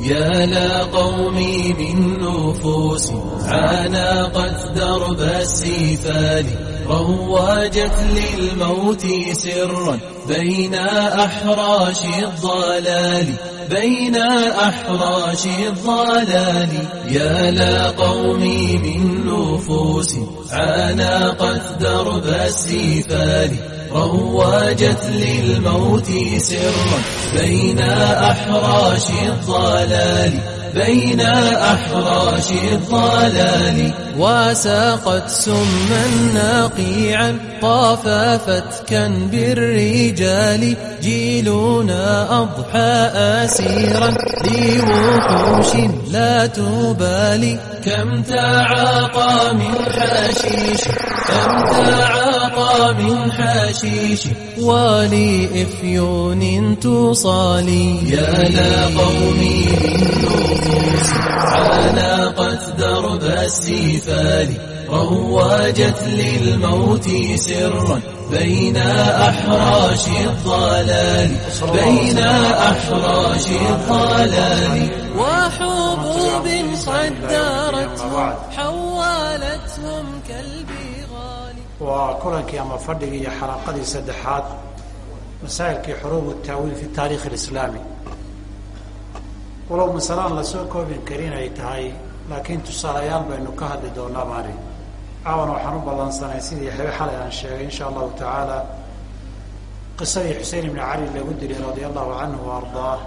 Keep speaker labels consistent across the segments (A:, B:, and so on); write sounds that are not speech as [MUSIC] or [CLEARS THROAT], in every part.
A: يا لا قومي بالنفوس عانقت درب السفال رواجت للموت سرا بين أحراش الضلال بين أحراش الضلال يا لا قومي من نفوس عانقت درب السفال رواجت للموت سرا بين أحراش الضلال بين أحراش الضلال وساقت سما ناقيعا طاف فتكا بالرجال جيلنا أضحى أسيرا لوحوش لا تبالي كم تعاقى من حشيش كم تعاقى أعقى من حشيش ولإفيون تصالي يا لا قومي بالنفوس عانقت درب السفال روجت للموت سرا بين أحراش الضلال بين أحراش الضلال وحبوب قدرت حول
B: waa kulankii ama fadhigii iyo xalaqadii saddexaad masaa'ilkii xuruub taawiil fi taarikh alislaami. Walow masalaan la soo koobin karin ay tahay laakiin tusaalayaal baynu ka hadli doonaa maalin caawana waxaan u ballansanay sidii xebe xalay aan sheegay insha allahu tacaala qisadii xusein ibni cali lagu dilay radia allahu canhu wa ardaah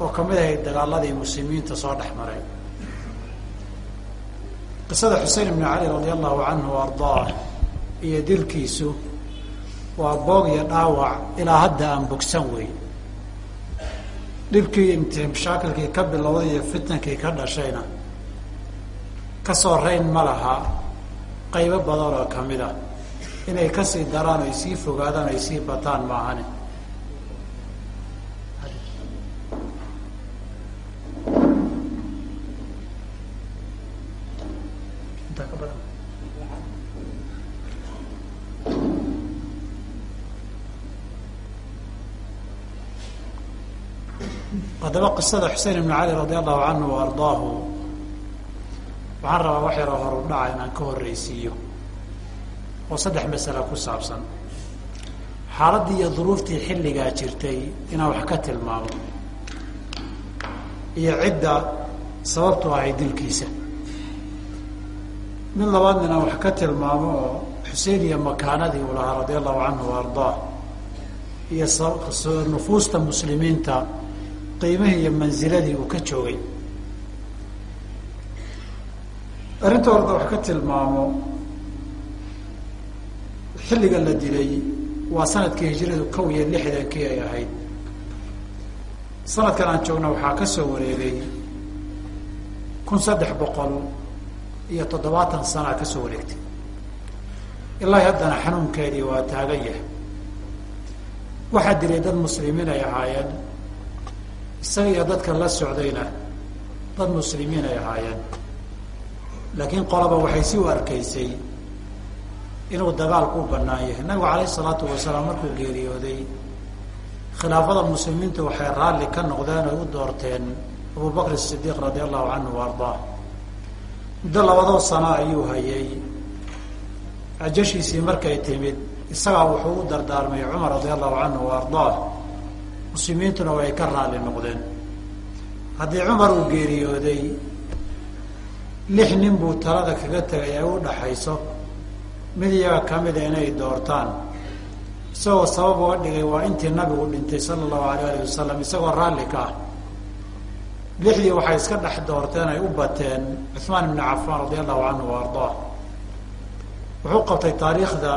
B: oo ka mid ahayd dagaaladii muslimiinta soo dhex maray. Qisada xusein ibni cali radia allahu canhu ardaah iyo dilkiisu waa boog iyo dhaawac ilaa hadda aan bogsan wey dhibkii imtixaamshaakilkii ka bilowday iyo fitankii ka dhashayna ka soo rayn ma laha qaybo badan oo ka mid a inay ka sii daraan ay sii fogaadaan ay sii bataan maahane haddaba qisada xusein ibnu cali radia allahu canhu wa ardaahu. Waxaan rabaa wax yaroo horu dhaca inaan ka horreysiiyo oo saddex masala ku saabsan. Xaaladdii iyo duruuftii xilligaa jirtay inaan wax ka tilmaamo. Iyo cidda sababtu ahay dilkiisa. Mid labaadna inaan wax ka tilmaamo oo xuseen iyo makaanadii uu lahaa radia allahu canhu wa ardaah iyo nufuusta muslimiinta qiimihii iyo manziladii uu ka joogay. Arrinta horta wax ka tilmaamo xilliga la dilay waa sannadkii hijradu kow iyo lixdankii ay ahayd. Sanadkan aan joogna waxaa ka soo wareegay kun saddex boqol iyo toddobaatan sanaa ka soo wareegtay. Ilaa haddana xanuunkeedii waa taagan yahay. Waxaa dilay dad muslimiin ay ahaayeen isaga iyo dadka la socdayna dad muslimiin ay ahaayeen. Laakiin qolaba waxay si u arkaysay inuu dagaalku u banaan yahay nabigu calayhi salaatu wasalaam markuu geeriyooday khilaafada muslimiintu waxay raalli ka noqdeen oy u doorteen abu bakr sidiiq radia allahu canhu wa ardaa muddo labadoo sano ayuu hayay. Ajashiisii markay timid isagaa wuxuu u dardaarmay cumar radia allahu canhu wa ardaa muslimiintuna way ka raalli noqdeen. Haddii cumar uu geeriyooday lix nin buu talada kaga tegay ay u dhaxayso. Mid iyaga kamida inay doortaan. Isagoo sabab uga dhigay waa intii nabigu dhintay sala allahu alayh alih wasalam isagoo raalli ka ah. Lixdii waxay iska dhex doorteen ay u bateen cuhmaan ibni cafaan radia allahu canhu wa ardaa wuxuu qabtay taariikhda.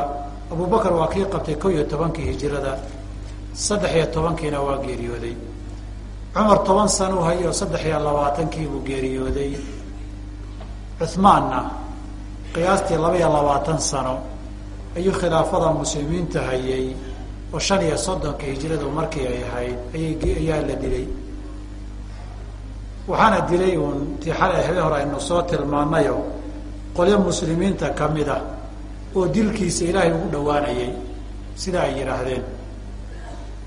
B: Abubakar waa kii qabtay kow iyo tobankii hijirada saddex iyo tobankiina waa geeriyooday. Cumar toban sano u hayay oo saddex iyo labaatankii buu geeriyooday. Cuhmaanna qiyaastii laba iyo labaatan sano ayuu khilaafada muslimiinta hayay oo shan iyo soddonka hijiradu markii ay ahayd ayay ayaa la dilay. Waxaana dilay uun tii xalay habe hore aynu soo tilmaanayo qolyo muslimiinta ka mid ah oo dilkiisa ilaahay ugu dhawaanayay sida ay yidhaahdeen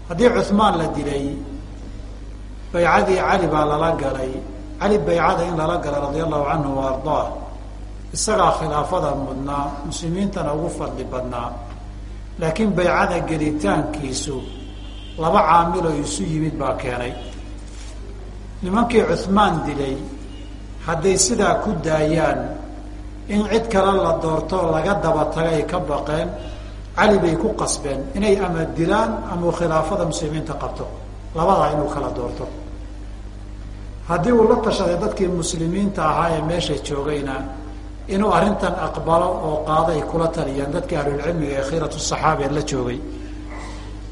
B: haddii cuhmaan la dilay baycadii cali baa lala galay. Cali baycada in lala galay radia allahu canhu wa ardaah isagaa khilaafada mudnaa muslimiintana ugu fadli badnaa. Laakiin baycada gelitaankiisu laba caamiloo isu yimid baa keenay. Nimankii cuhmaan dilay hadday sidaa ku daayaan in cid kale la doorto laga daba tagay ka baqeen cali bay ku qasbeen inay ama dilaan ama khilaafada muslimiinta qabto. Labadaa inuu kala doorto. Haddii uu la tashaday dadkii muslimiinta ahaa ee meesha joogayna inuu arrintan aqbalo oo qaado ay kula taliyaan dadkii ahlulcilmiga ee khiiratu saxaabiya la joogay.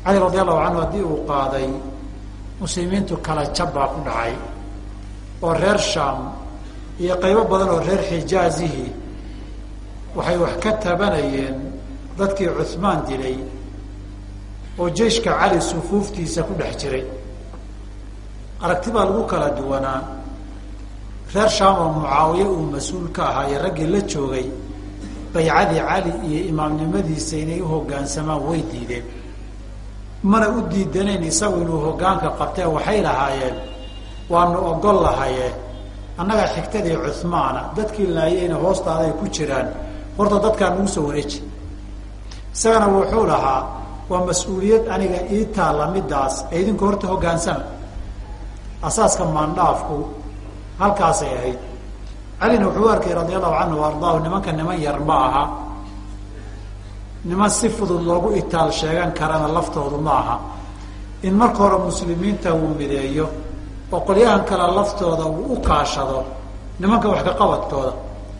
B: Cali radi allahu canhu haddii uu qaaday muslimiintu kala jab baa ku dhacay. Oo reer shaam iyo qaybo badan oo reer xijaazihii waxay wax ka tabanayeen dadkii cuhmaan dilay oo jeyshka cali sufuuftiisa ku dhex jiray. Aragti baa lagu kala duwanaa. Reer shaam oo mucaawiye uu mas'uul ka ahaa iyo raggii la joogay baycadii cali iyo imaamnimadiisa inay u hoggaansamaan way diideen. Mana u diidanayn isagu inuu hoggaanka qabtee waxay lahaayeen waanu ogol lahaye annaga xigtadii cuhmaana dadkii laayeyna hoostaada ay ku jiraan. Horta dadkaa nagu soo wareeji isagana wuxuu lahaa waa mas'uuliyad aniga ii taalla midaas ee idinku horta hoggaansama asaaska maandhaafku halkaasay ahayd. Calina wuxuu arkay radia allahu canhu ardaahu nimanka niman yar ma aha. Niman si fudud loogu itaal sheegan karana laftoodu ma aha. In marka hore muslimiinta uu mideeyo oo qolyahan kale laftooda uu u kaashado nimanka wax ka qabadkooda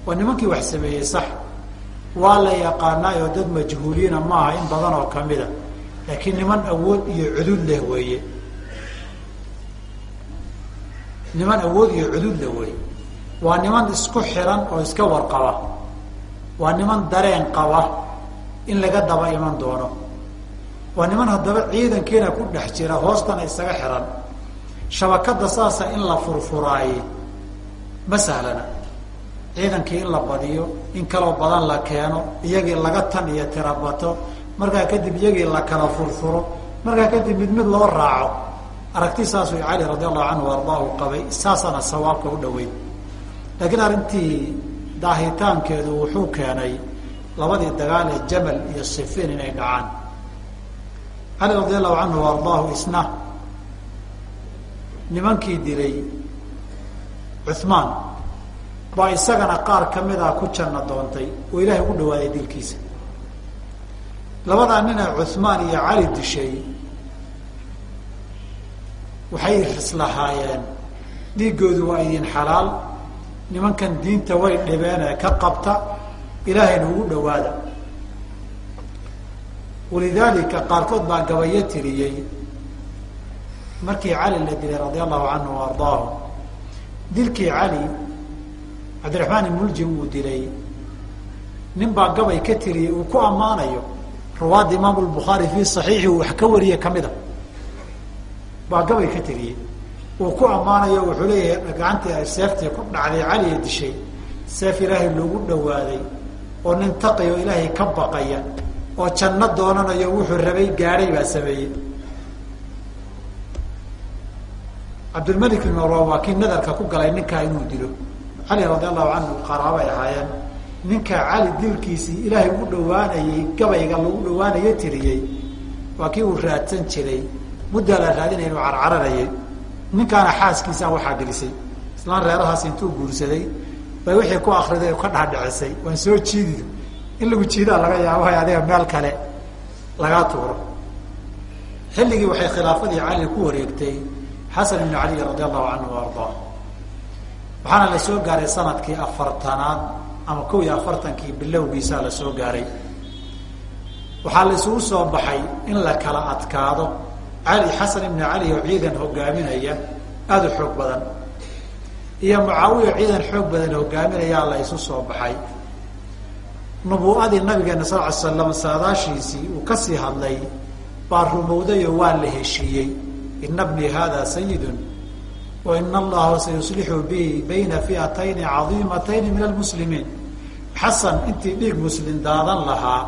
B: waa nimankii wax sameeyey sax waa la yaqaanaayoo dad majhuuliina maaha in badan oo kamida laakiin niman awood iyo cudud leh weeye. Niman awood iyo cudud leh weeye. Waa niman isku xiran oo iska warqaba waa niman dareen qaba in laga daba iman doono. Waa niman haddaba ciidankiina ku dhex jira hoostana isaga xiran. Shabakada saasa in la furfuraaye ma sahlana ciidankii in la badiyo in kaloo badan la keeno iyagii laga tan iyo tirabato markaa kadib iyagii la kala furfuro markaa kadib mid mid loo raaco. Aragti saasuu cali radi allahu canhu ardaahu qabay saasana sawaabka u dhaweyd. Laakiin arrintii daahitaankeedu wuxuu keenay labadii dagaal ee jamal iyo sifiin inay dhacaan. Cali radi allahu canhu ardaahu isna nimankii dilay cuhmaan baa isagana qaar kamida ku janno doontay. Oo ilaahay ugu dhawaaday dilkiisa. Labadaa nina cuhmaan iyo cali dishay waxay islahaayeen dhiiggoodu waa idin xalaal. Nimankan diinta way dhibeen ee ka qabta. Ilaahayna ugu dhawaada walidaalika qaarkood baa gabayo tiriyey. Markii cali la dilay radia allahu canhu wa ardaahu dilkii cali cabdiraxmaan ibnuljim uu dilay nin baa gabay ka tiriyey uu ku ammaanayo rawaadda imaamu lbukhaari fii saxiixi uu wax ka wariye kamida baa gabay ka tiriyey uu ku ammaanayo wuxuu leeyahay gacantii seeftii ku dhacday caliya dishay seef ilaahay loogu dhawaaday oo nin taqiyo ilaahay ka baqaya oo janno doonanayo wuxuu rabay gaadhay baa sameeyey. Cabdilmalik ibn marwan waa kii nadarka ku galay ninkaa inuu dilo cali radi allahu canhu qaraabay ahaayeen ninka cali dilkiisii ilaahay ugu dhawaanayey gabayga lagu dhawaanayo tiriyey waa kii uu raadsan jiray muddaa la raadinaya inuu carcararayay. Ninkaana xaaskiisaa waxaa gelisay islaan reerahaas intuu guursaday bay wixii ku akriday ka dhaadhicisay. Waan soo jiidi in lagu jiidaa laga yaabo adiga meel kale lagaa tuuro. Xilligii waxay khilaafadii cali ku wareegtay xasan ibn cali radi allahu canhu ardaa waxaana la soo gaaray sannadkii afartanaad ama kow iyo afartankii bilowgiisaa la soo gaaray. Waxaa la isugu soo baxay in la kala adkaado cali xasan ibn cali oo ciidan hogaaminaya aada u xoog badan. Iyo mucaawiya ciidan xoog badan hogaaminayaa la isu soo baxay. Nubuu'adii nabigeena sal ly slam saadaashiisii uu ka sii hadlay baa rumowday oo waa la heshiiyey ina bni hada sayidun wa ina allaha sayuslixu bi bayna fiatayni cadiimatayni min almuslimiin xasan intii dhiig muslim daadan lahaa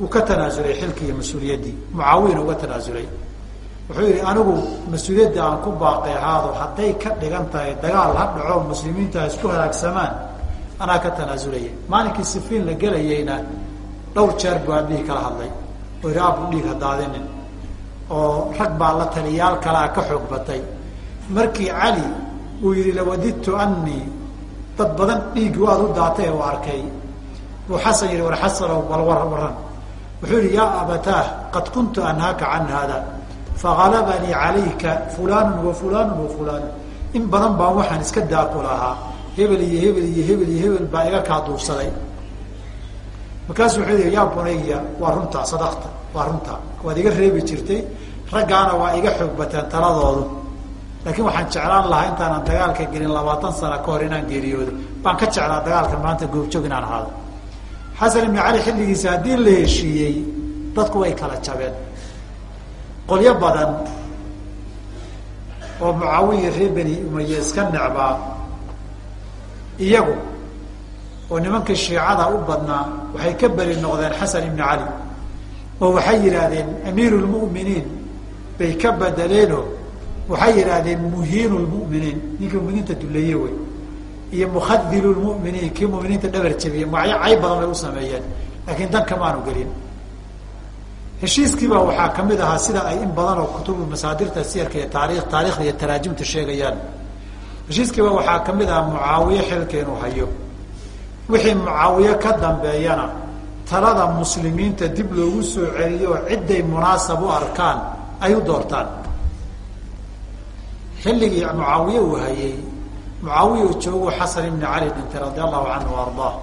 B: uu ka tanaasulay xilkii mas'uuliyaddii mucaawiyana uga tanaasulay wuxuu yihi anigu mas'uuliyadda aan ku baaqi ahaado hadday ka dhigan tahay dagaal ha dhaco muslimiinta ha isku halaagsamaan anaa ka tanaasulaya maalinkii sifiin la gelayeyna dhowr jeer hadaadinin oo rag baa la taliyaal kalea ka xoog batay. Markii cali uu yihi lawadidtu anii dad badan dhiiggi waad u daatay u arkay. Buu xasan yihi war xasanow bal war waran wuxuu yihi yaa abataah qad kuntu anhaaka can hada fagalabanii calayka fulanu wa fulanu wa fulanu in badan baan waxaan iska daaku lahaa. Hebel iyo hebel iyo hebel iyo hebel baa iga kaa duubsaday. Markaasu wuxuu yihi yaa bunaya waa runtaa sadakta waa runtaa waad iga reebi jirtay. Raggaana waa iga xoog bateen taladoodu. Laakiin waxaan jeclaan lahaa intaanan dagaalka gelin labaatan sano ka hor inaan geeriyoodo. Baan ka jeclaa dagaalka maanta goobjoog inaan ahaado xasan ibni cali xilligiisa haddii la heshiiyey dadku way kala jabeen. Qolyo badan oo mucaawiya reer beni umaye iska necbaa iyagu oo nimankii shiicada u badnaa waxay ka beri noqdeen xasan ibni cali oo waxay yidhaahdeen amiiru lmu'miniin bay ka bedeleeno waxay yidhaahdeen muhiinu lmu'miniin ninkii muminiinta duleeye wey iyo mukhadilu lmu'miniin kii muminiinta dhabar jabiye magacyo cay badan bay u sameeyeen. Laakiin dan kamaanu gelin. Heshiiskiibaa waxaa ka mid ahaa sida ay in badan oo kutubu masaadirta siyarka iyo taari taarikhda iyo taraajimta sheegayaan. Heshiiskiiba waxaa ka mid ahaa mucaawiye xilka hayo. Wixii mucaawiye ka dambeeyana talada muslimiinta dib loogu soo celiyo cidday munaasab u arkaan ay u doortaan. Xilligii mucaawiye uu hayey mucaawiya u joogu xasan ibni cali dhintay radi allahu canhu ardaa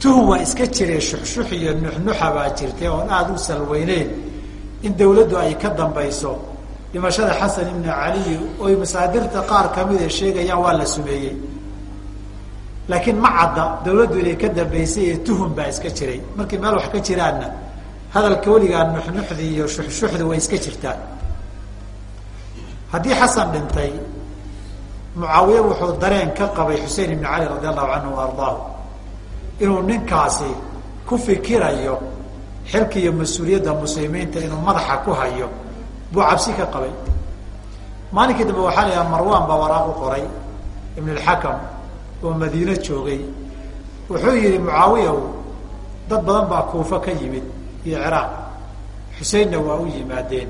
B: tuhum waa iska jiree shuxshux iyo nuxnuxa baa jirtay oon aada u salweyneyn. In dawladdu ay ka dambayso dhimashada xasan ibni caliy oy masaadirta qaar kamida sheegayaan waa la sumeeyey laakiin ma cadda dawladdu inay ka dambaysay ee tuhum baa iska jiray. Markii meel wax ka jiraanna hadalka weligaa nuxnuxdi iyo shuxshuxdi way iska jirtaan haddii xasan dhintay mucaawiye wuxuu dareen ka qabay xusein ibni cali radi allahu canhu ardaahu inuu ninkaasi ku fikirayo xilka iyo mas'uuliyadda muslimiinta inuu madaxa ku hayo. Buu cabsi ka qabay. Maalinkii dambe waxaa la yidhaha marwan baa waraaq u qoray ibn alxakam oo madiine joogay wuxuu yihi mucaawiyaw dad badan baa kuufa ka yimid iyo ciraaq. Xuseinna waa u yimaadeen.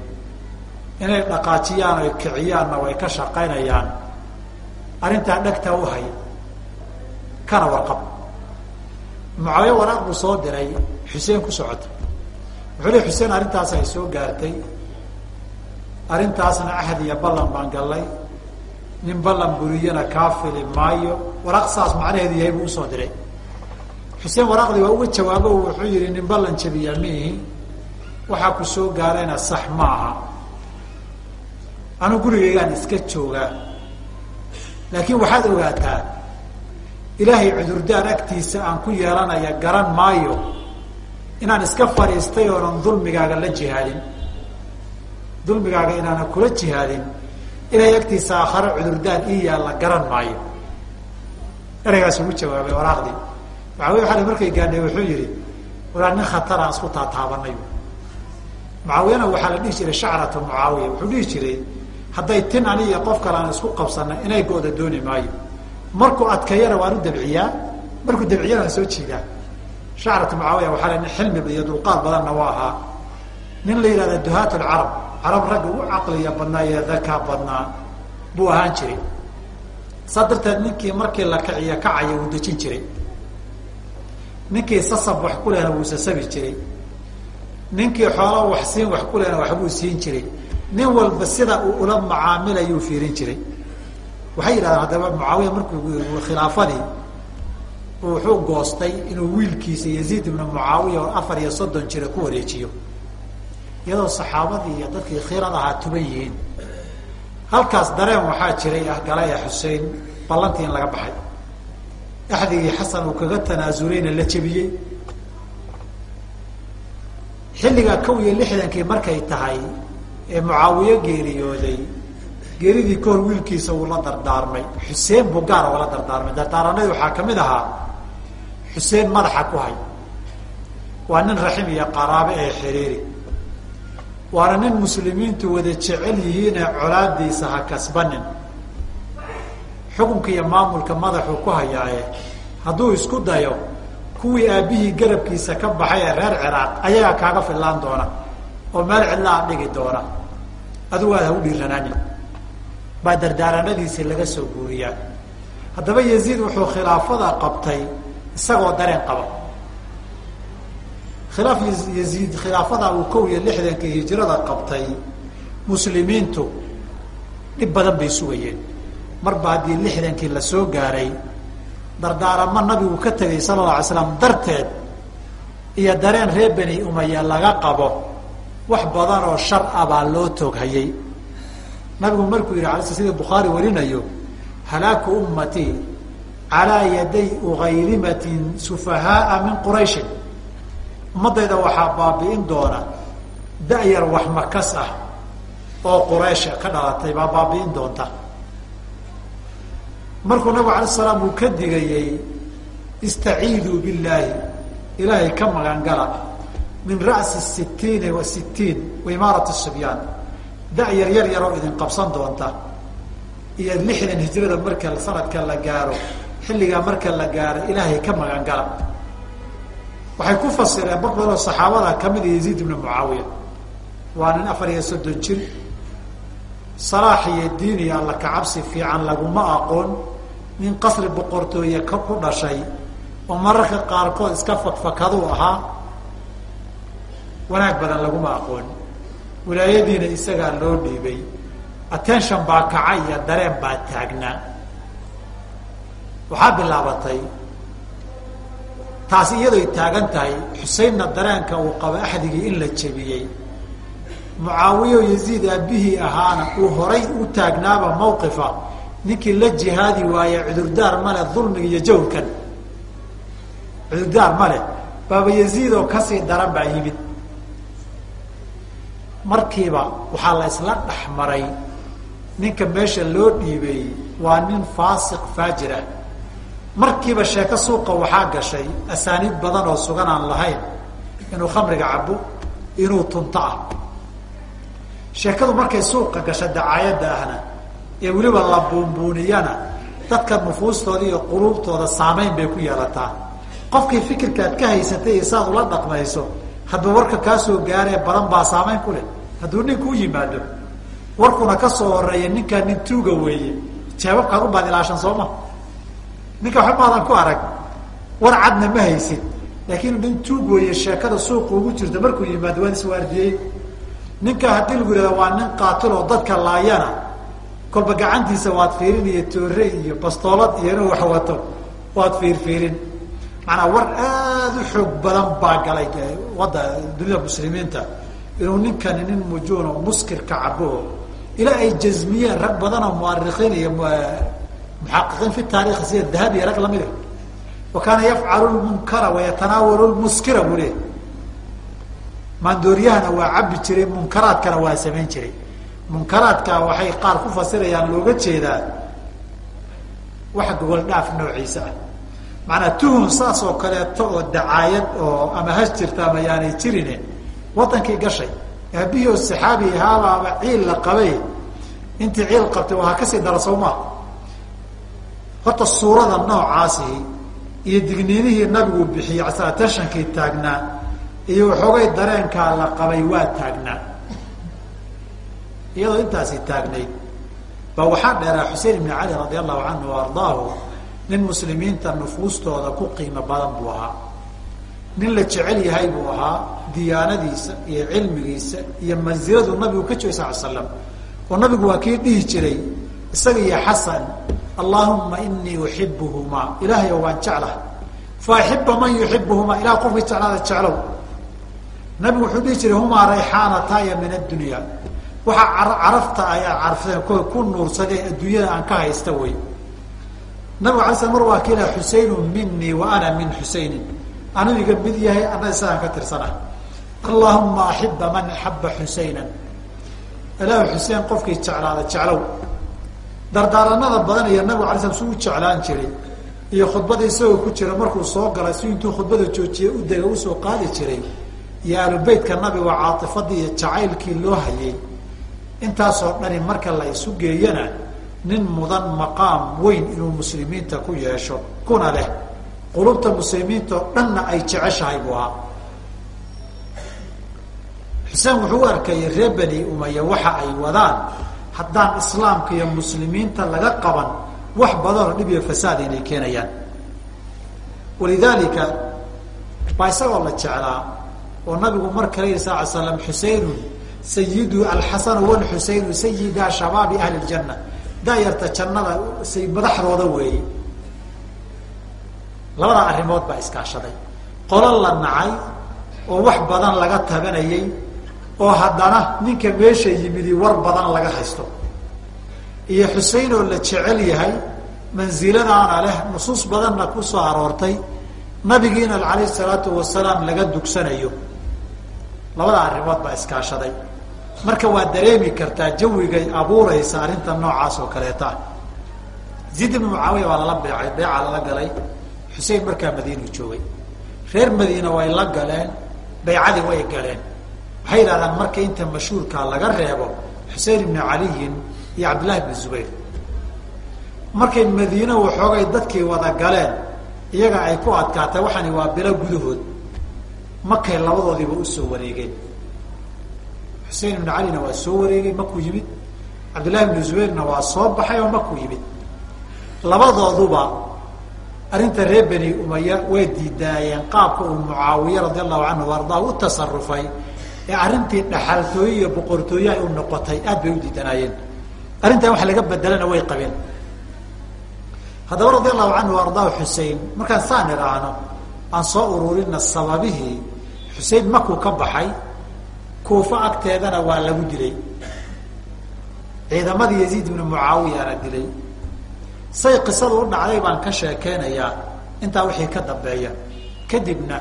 B: Inay dhaqaajiyaan oy kiciyaanna way ka shaqaynayaan. Arrintaa dhegtaa u hay kana warqab. Mucaawiye waraaq buu soo diray xuseen ku socota wuxuu le xuseen arrintaas ay soo gaartay. Arrintaasna ahad iyo ballan baan gallay nin ballan buriyana kaa fili maayo. Waraaq saas macnaheedu yahay buu u soo diray. Xuseen waraaqdii waa uga jawaabo wuxuu yihi nin ballan jabiya miihi waxaa ku soo gaarayna sax ma aha. Anuu gurigaygaan iska joogaa laakiin waxaad ogaataa ilaahay cudurdaan agtiisa aan ku yeelanaya garan maayo. Inaan iska fadhiistay oonan dulmigaaga la jihaadin dulmigaaga inaanan kula jihaadin ilaahay agtiisa aakhare cudurdaan ii yaalla garan maayo. Ereygaas ugu jawaabay waraaqdii. Mucaawiya waxa markay gaadhay wuxuu yihi walaa nin khataraan isku taataabanay mucaawiyana waxaa la dhihi jiray shacrata mucaawiya. Wuxuu dhihi jiray hadday tin ani iyo qof kale aan isku qabsana inay go-da dooni maayo. Markuu adkeeyana waan u dabciyaa markuu dabciyana waan soo jiidaa. Shacratu mucaawiya waxaa la xilmi iyo dulqaad badanna waa ahaa. Nin la yidhahda duhaat lcarab carab ragga u caqliya badnaa iyo dakaa badnaa buu ahaan jiray. Saa darteed ninkii markii la kiciya kacaya wuu dejin jiray. Ninkii sasab wax ku lehna wuu sasabi jiray. Ninkii xoola wax siin wax ku lehna waxbuu siin jiray. Nin walba sida uu ula macaamilayuu fiirin jiray. Waxay yidhahdeen haddaba mucaawiya markuu khilaafadii wuxuu goostay inuu wiilkiisa yaziid ibna mucaawiya oo afar iyo soddon jira ku wareejiyo iyadoo saxaabadii iyo dadkii khiirad ahaa tuban yihiin. Halkaas dareen waxaa jiray ah galaya xusein ballantii in laga baxay. Axdigii xasan uu kaga tanaazulayna la jebiyey. Xilligaa kow iyo lixdankii markay tahay ee mucaawiye geeriyooday geeridii kahor wiilkiisa uu la dardaarmay. Xuseen buu gaara ula dardaarmay. Dardaaranadii waxaa ka mid ahaa xuseen madaxa ku hay. Waa nin raxim iyo qaraabe ee xiriiri waana nin muslimiintu wada jecel yihiine colaadiisa ha kasbanin. Xukunka iyo maamulka madaxuu ku hayaaye hadduu isku dayo kuwii aabbihii garabkiisa ka baxay ee reer ciraaq ayagaa kaaga fillaan doona oo meel cidlaa dhigi doona. Adigu aad ha u dhiiranaanin. Baa dardaaranadiisii laga soo guuriyaa. Haddaba yaziid wuxuu khilaafada qabtay isagoo dareen qaba khilaaf yaziid khilaafadaa uu kow iyo lixdanka hijrada qabtay muslimiintu dhib badan bay sugayeen marba haddii lixdankii la soo gaaray dardaaramo nabigu ka tegay sala alla alay slam darteed iyo dareen reer beni umaya laga qabo wax badan oo shar a baa loo tooghayay nabigu markuu yidhi ala sida bukhaari warinayo halaaku ummatii calaa yaday ugaylimatin sufahaaa min qurayshin ummaddayda waxaa baabi'in doona da-yar wax makas ah oo quraysha ka dhalatay baa baabi'in doonta. Markuu nabigu alay salaam uu ka digayey istaciiduu billaahi ilaahay ka magangala min ra'si sitiini wa sitiin wa imaarati sibyaan da-yar yar yaroo idin qabsan doonta. Iyo lixdan hijrada marka sanadka la gaaro xilligaa marka la gaaro ilaahay ka magangala waxay ku fasireen bar badanoo saxaabada kamida yaziid ibnu mucaawiya. Waa nin afar iyo soddon jir. Salaax iyo diin iyo alla kacabsi fiican laguma aqoon. Nin qasri boqortooye ka ku dhashay. Oo mararka qaarkood iska fakfakaduu ahaa. Wanaag badan laguma aqoon. Wilaayadiina isagaa loo dhiibay. Attention baa kaca iyo dareen baa taagnaa. Waxaa bilaabatay taasi iyadoy taagan tahay xuseynna dareenka uu qabo axdigii in la jebiyey. Mucaawiyo yaziid aabihii ahaana uu horay u taagnaaba mawqifa. Ninkii la jihaadi waaye cudurdaar male dulmiga iyo jawrkan cudurdaar male baaba yaziid oo ka sii daran baa yimid. Markiiba waxaa la isla dhex maray ninka meesha loo dhiibay waa nin faasiq faajir ah markiiba sheeko suuqa waxaa gashay asaaniid badan oo sugan aan lahayn inuu khamriga cabo inuu tunto ah. Sheekadu markay suuqa gasha dacaayadda ahna ee weliba la buunbuuniyana dadka nufuustooda iyo quluubtooda saamayn bay ku yeelataa. Qofkii fikirkaad ka haysatay iyo saad ula dhaqmayso hadduu warka kaa soo gaaree badan baa saamayn ku leh. Hadduu ninku u yimaado warkuna ka soo horreeya ninkaa nin tuuga weeye jaababkaad u baad ilaashan sooma ninka waxbaadan ku arag. War cadna ma haysid. Laakiin nin tuug weeye sheekada suuqa ugu jirta markuu yimaado waad iswaardiyey ninka haddii lagu yihahda waa nin qaatil dadka laayana kolba gacantiisa waad fiirin iyo toore iyo bastoolad iyo inuu wax wato waad fiirfiirin. Macanaa war aada u xoog badan baa galay wadda dunida muslimiinta. Inuu ninkani nin mujuun oo muskirka cabo. Ilaa ay jazmiyeen rag badan oo muarikiin iyo muxaqiqiin fi taarikhi sida dahabi iyo rag la mid a wa kaana yafcalu lmunkara wayatanaawalu lmuskira buu le maandooryahana waa cabbi jiray munkaraadkana waa samayn jiray munkaraadka waxay qaar ku fasirayaan looga jeedaa waxa gogol dhaaf noociisa ah macanaa tuhun saas oo kaleeto oo dacaayad oo ama has jirta ama yaanay jirine wadankii gashay aabihii oo saxaabi ahaabaaba ciil la qabay intii ciil qabtay waa dara sawmaa horta suurada noocaasi iyo digniinihii nabigu bixiyey atenshankii taagnaa iyo waxoogay dareenkaa la qabay waa taagnaa iyadoo intaasi taagnayd ba waxaa dheeraa xusein ibn cali radi allahu canhu wa ardaahu nin muslimiinta nufuustooda ku qiimo badan buu ahaa. Nin la jecel yahay buu ahaa diyaanadiisa iyo cilmigiisa iyo mansiladu nabigu ka joogay sal slam oo nabigu waa kii dhihi jiray isaga iyo xasan allahuma inii uxibuhumaa ilaahay oo waan jeclahay. Fa axiba man yuxibuhumaa ilah qofkii jeclaada jeclow. Nabigu wuxuu dhihi jiray humaa rayxaanataya min addunya. Waxaa carafta ayaa carfeen ku nuursadee adduunyada aan ka haysta wey. Nabigu alay slam mar waa ka ilaha xuseynu minii wa ana min xuseynin. Anu iga mid yahay ana isagaan ka tirsanahay allahuma axiba man axaba xuseynan. Ilah xuseen qofkii jeclaada jeclow dardaaranada badan iyo nabigu alay slam su u jeclaan jiray. Iyo khudbada isagoo ku jira markuu soo galay si intuu khudbada joojiye u dega u soo qaadi jiray. Iyo aalubeytka nabiga caatifadii iyo jacaylkii loo hayay. Intaasoo dhani marka la isu geeyana nin mudan maqaam weyn inuu muslimiinta ku yeesho kuna leh. Qulubta muslimiinta oo dhanna ay jeceshahay buu ahaa. Xuseen wuxuu u arkayay reer beni umaya waxa ay wadaan haddaan islaamka iyo muslimiinta laga qaban wax badanoo dhib iyo fasaad inay keenayaan. Walidaalika baa isagoo la jeclaa oo nabigu mar kale yihi sal l slam xuseynun sayidu alxasanu walxuseynu sayida shabaabi ahli ljanna daayarta jannada say madaxdooda weeye labadaa arrimood baa iskaashaday. Qolo la nacay oo wax badan laga tabanayay oo haddana ninka meesha yimidi war badan laga haysto. Iyo xusein oo la jecel yahay mansiladaana leh nusuus badanna ku soo aroortay nabigiina alayh salaatu wasalaam laga dugsanayo. Labada arrimood baa iskaashaday. Marka waa dareemi kartaa jawigay abuuraysa arrinta noocaas oo kaleeta. Ah zid ibnu mucaawiya baa lala beecay beeca lala galay. Xusein markaa madiinu joogay. Reer madiina way la galeen baycadii way galeen waxay yidhahdaan marka inta mashhuurkaa laga reebo xusein ibnu caliyin iyo cabdillahi bn zubayr. Markay madiine waxoogay dadkii wada galeen iyaga ay ku adkaatay waxaani waa bilo gudahood. Makay labadoodiiba u soo wareegeen. Xusein ibnu calina waa soo wareegay makuu yimid. Cabdillahi ibnu zubayrna waa soo baxay oo makuu yimid. Labadooduba arrinta reer beni umaya way diidaayeen. Qaabka uu mucaawiye radi allahu canhu ardaa u tasarufay ee arrintii dhaxaltooye iyo boqortooye ay u noqotay aad bay u diidanaayeen. Arrintan wax laga bedelana way qabeen. Haddaba radi allahu canhu ardaa xusein markaan saan idhaahno aan soo ururina sababihii xusein makuu ka baxay kuufa agteedana waa lagu dilay. Ciidamadii yaziid ibnu mucaawiyana dilay. Say qisadu u dhacday baan ka sheekeynayaa intaa wixii ka dambeeya. Kadibna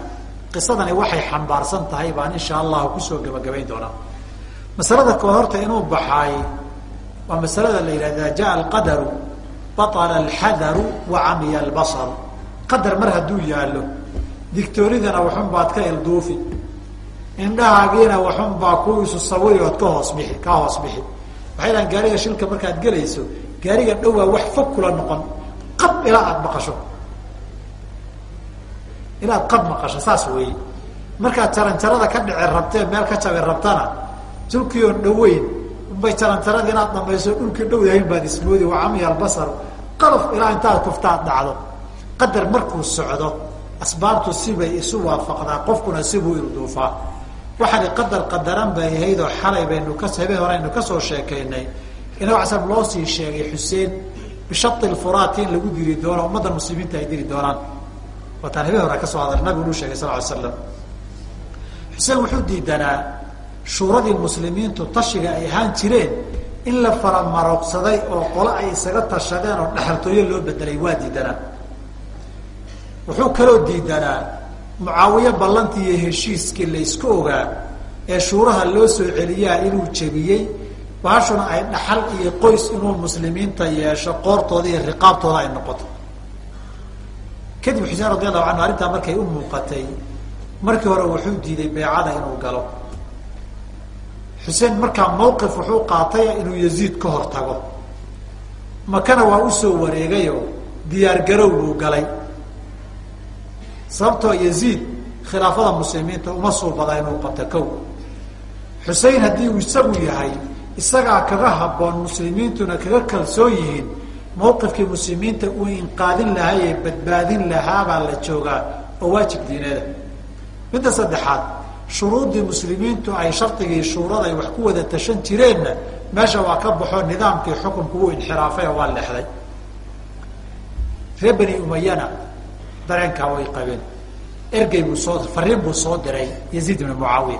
B: qisadani waxay xambaarsan tahay baan insha allahu ku soo gebagabayn doonaa. Masalada kood horta inuu baxaay waa masalada la yidhahda jaa alqadaru baطla alxadaru wa camiya albasaru qadar mar hadduu yaallo digtooridana waxun baad ka ilduufi. Indhahaagiina waxun baa ku isu sawiri ood ka hoos bixi kaa hoos bixi. Waxay dhahan gaariga shilka markaad gelayso gaariga dhowaa wax fog kula noqon. Qab ilaa aada maqasho ilaa ad qab maqasho saas weeye. Markaad jaranjarada ka dhici rabtee meel ka jabi rabtana tulkii oon dhaweyn unbay jaranjaradii inaad dhamayso dhulkii dhow yahayn baad ismoodi waa camiya albasar qalaf ilaa intaad kuftaad dhacdo. Qadar markuu socdo asbaabtu sibay isu waafaqdaa qofkuna sibuu ilduufaa waxaani qadar qadaran bay ahayd oo xalay baynu ka habeen hore aynu ka soo sheekaynay. Ina asam loo sii sheegay xuseen bishai lfuraati in lagu diri doono ummadda muslimiinta ay diri doonaan waataan habeen hore ka soo hadal nabigu nu shegay sal ly slam xuseen wuxuu diidanaa shuuradii muslimiintu tashiga ay ahaan jireen in la faramarooqsaday oo qole ay isaga tashadeen oo dhexaltooyo loo bedelay waa diidanaa. Wuxuu kaloo diidanaa mucaawiye ballantii iyo heshiiskii la isku ogaa ee shuuraha loo soo celiyaa inuu jebiyey baashuna ay dhaxal iyo qoys inuu muslimiinta yeesho qoortooda iyo riqaabtooda ay noqoto kadib xuseen radi allahu canhu arrintaa markay u muuqatay markii hore wuxuu diiday beecada inuu galo. Xuseen markaa mawqif wuxuu qaatay inuu yaziid ka hor tago. Makana waa u soo wareegayoo diyaargarow buu galay. Sababtoo yaziid khilaafada muslimiinta uma suubada inuu qabto kow. Xusein haddii uu isagu yahay isagaa kaga habboon muslimiintuna kaga kalsoon yihiin mawqifkii muslimiinta uu inqaadin lahaa ee badbaadin lahaabaa la joogaa oo waajib diineeda. Midda saddexaad shuruuddii muslimiintu ay shardigii shuurada ay wax ku wada tashan jireenna meesha waa ka baxo nidaamkii xukunku uu inxiraafay oo waa leexday. Reer beni umayana dareenkaa way qabeen. Ergey buu soo fariin buu soo diray yaziid ibnu mucaawiya.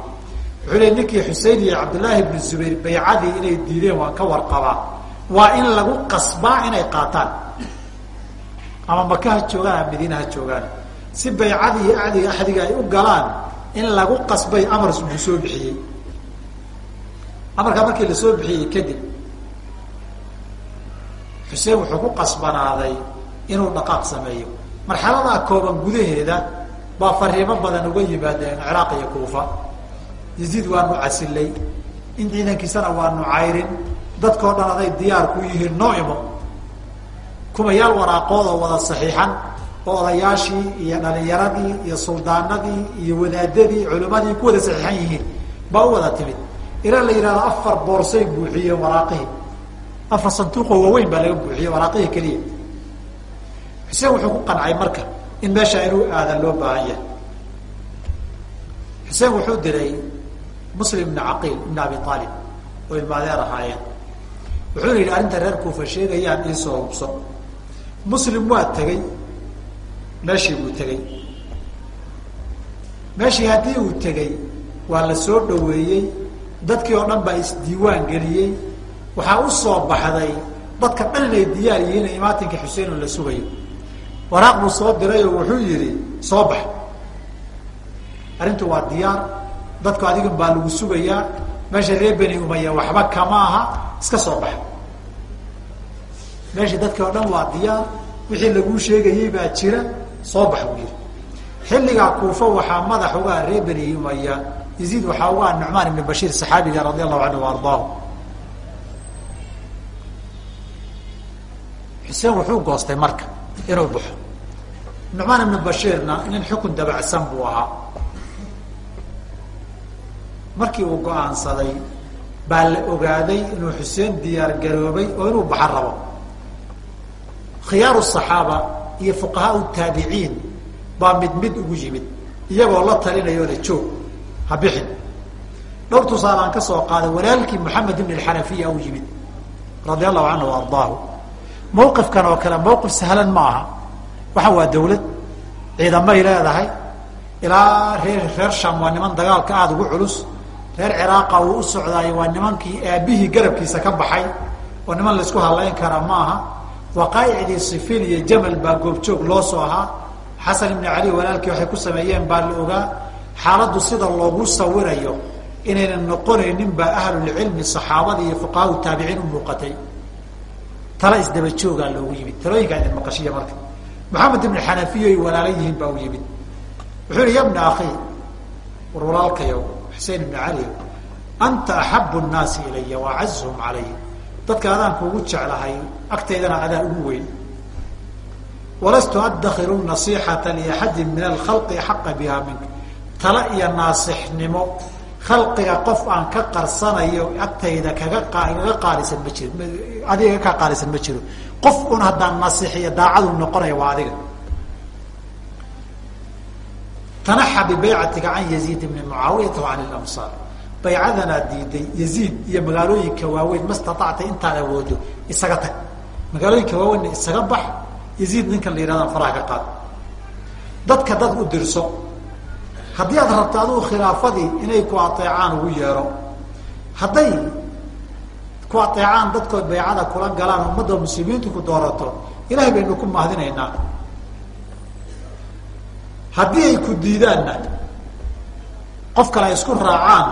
B: Wuxuu le ninkii xusein iyo cabdullaahi ibnu zubayr baycadii inay diideen waan ka warqabaa waa in lagu qasbaa inay qaataan. Ama maka ha joogaan ama madiina ha joogaan. Si baycadii iyo acdiga axdiga ay u galaan in lagu qasbay amar buu soo bixiyey. Amarkaa markii la soo bixiyey kadib xuseen wuxuu ku qasbanaaday inuu dhaqaaq sameeyo. Marxaladaa kooban gudaheeda baa fariimo badan uga yimaadeen ciraaq iyo kuufa. Yaziid waanu casilay in ciidankiisana waanu cayrin dadkao dhan aday diyaar ku yihiin noo imo kumayaal waraaqood oo wada saxiixan oo odayaashii iyo dhalinyaradii iyo suldaanadii iyo wadaadadii culimadii ku wada saxiixan yihiin baa u wada timid. Ilaa la yihahdo afar boorsay buuxiyeen waraaqihii. Afar sanduuqoo waaweyn baa laga buuxiyey waraaqihii keliya. Xuseen wuxuu ku qancay marka in meesha inuu aadan loo baahan yahay. Xuseen wuxuu diray muslim ibna caqiil ibna abi aalib oo ilmaadeer ahaayeen wuxuu yidhi arrinta reer kuufa sheegayaan iisoo hubso muslim waa tegey meeshii buu tegey meeshii haddii uu tegey waa la soo dhaweeyey dadkii oo dhan baa isdiiwaan geliyey. Waxaa u soo baxday dadka dhan inay diyaar yihiin imaatinka xuseen oo la sugayo. Waraaq buu soo diray oo wuxuu yidhi soo bax. Arrintu waa diyaar dadku adigan baa lagu sugayaa meesha reer beni umaya waxba kama aha iska soo bax. Meeshii dadkii oo dhan waa diyaar wixii laguu sheegayey baa jira soo bax buu yidhi. Xilligaa kuufa waxaa madax ugaa reer beni umaya yaziid waxaa ugaa nucmaan ibni bashiir saxaabiga radi allahu canhu wa ardaahu. Xuseen wuxuu goostay marka inuu baxo. Nucmaan ibnu bashiirna nin xukun dabacsan buu ahaa. Markii uu go'aansaday baa la ogaaday inuu xuseen diyaar garoobay oo inuu baxa rabo. Khiyaaru saxaaba iyo fuqahaa taabiciin baa mid mid ugu yimid iyagoo la talinayoo la joog ha bixin. Dhowr tusaalaan ka soo qaaday walaalkii moxamed ibn alxanafiya u yimid radia allahu canhu ardaahu. Mawqifkan oo kale mawqif sahlan ma aha. Waxaan waa dawlad ciidamay leedahay. Ilaa reer reer sham waa niman dagaalka aada ugu culus reer ciraaqa uu u socdaayo waa nimankii aabihii garabkiisa ka baxay oo niman laysku hadlayn kara ma aha. Waqaaicdii sifiin iyo jamal baa goobjoog loo soo ahaa. Xasan ibni cali walaalkii waxay ku sameeyeen baa la ogaa xaaladdu sida loogu sawirayo inaynan noqonaynin baa ahlulcilmi saxaabada iyo fuqahaa taabiciin u muuqatay. Tala isdaba joogaa loogu yimid. Talooyinkaa idin maqashiya marka. Maxamed ibn xanafiya ay yihiin baa u yimid. Wuxuu yihi ya bna akhi war walaalkayow xusein ibna caliyow anta axabu nnaasi ilaya wa acazhum calay dadka adaan kuugu jeclahay agtaydana adaa ugu weyn walastu addakiru nasiixata liaxadin min alkhalqi axaqa biha mink tala iyo naasixnimo khalqiga qof aan ka qarsanayo agtayda kaga qaalisan ma jiro adiga ka qaalisan ma jiro qof un haddaan nasiixiyo daacadu noqonaya waa adiga tanaxa bibaycatika can yaziid ibni mucaawiyata wa can ilamsaar baycadanaa diiday yaziid iyo magaalooyinka waaweyn ma statacta intaad awoodo isaga tag. Magaalooyinka waaweynna isaga bax yaziid ninkan la yihahdan faraha ka qaad. Dadka dad u dirso. Haddii aad rabto adugu khilaafadii inay ku ateecaan ugu yeero hadday ku ateecaan dadkood baycada kula galaan ummadda muslimiintu ku doorato ilahay baynu ku mahdinaynaa haddii ay ku diidaanna qof kale ay isku raacaan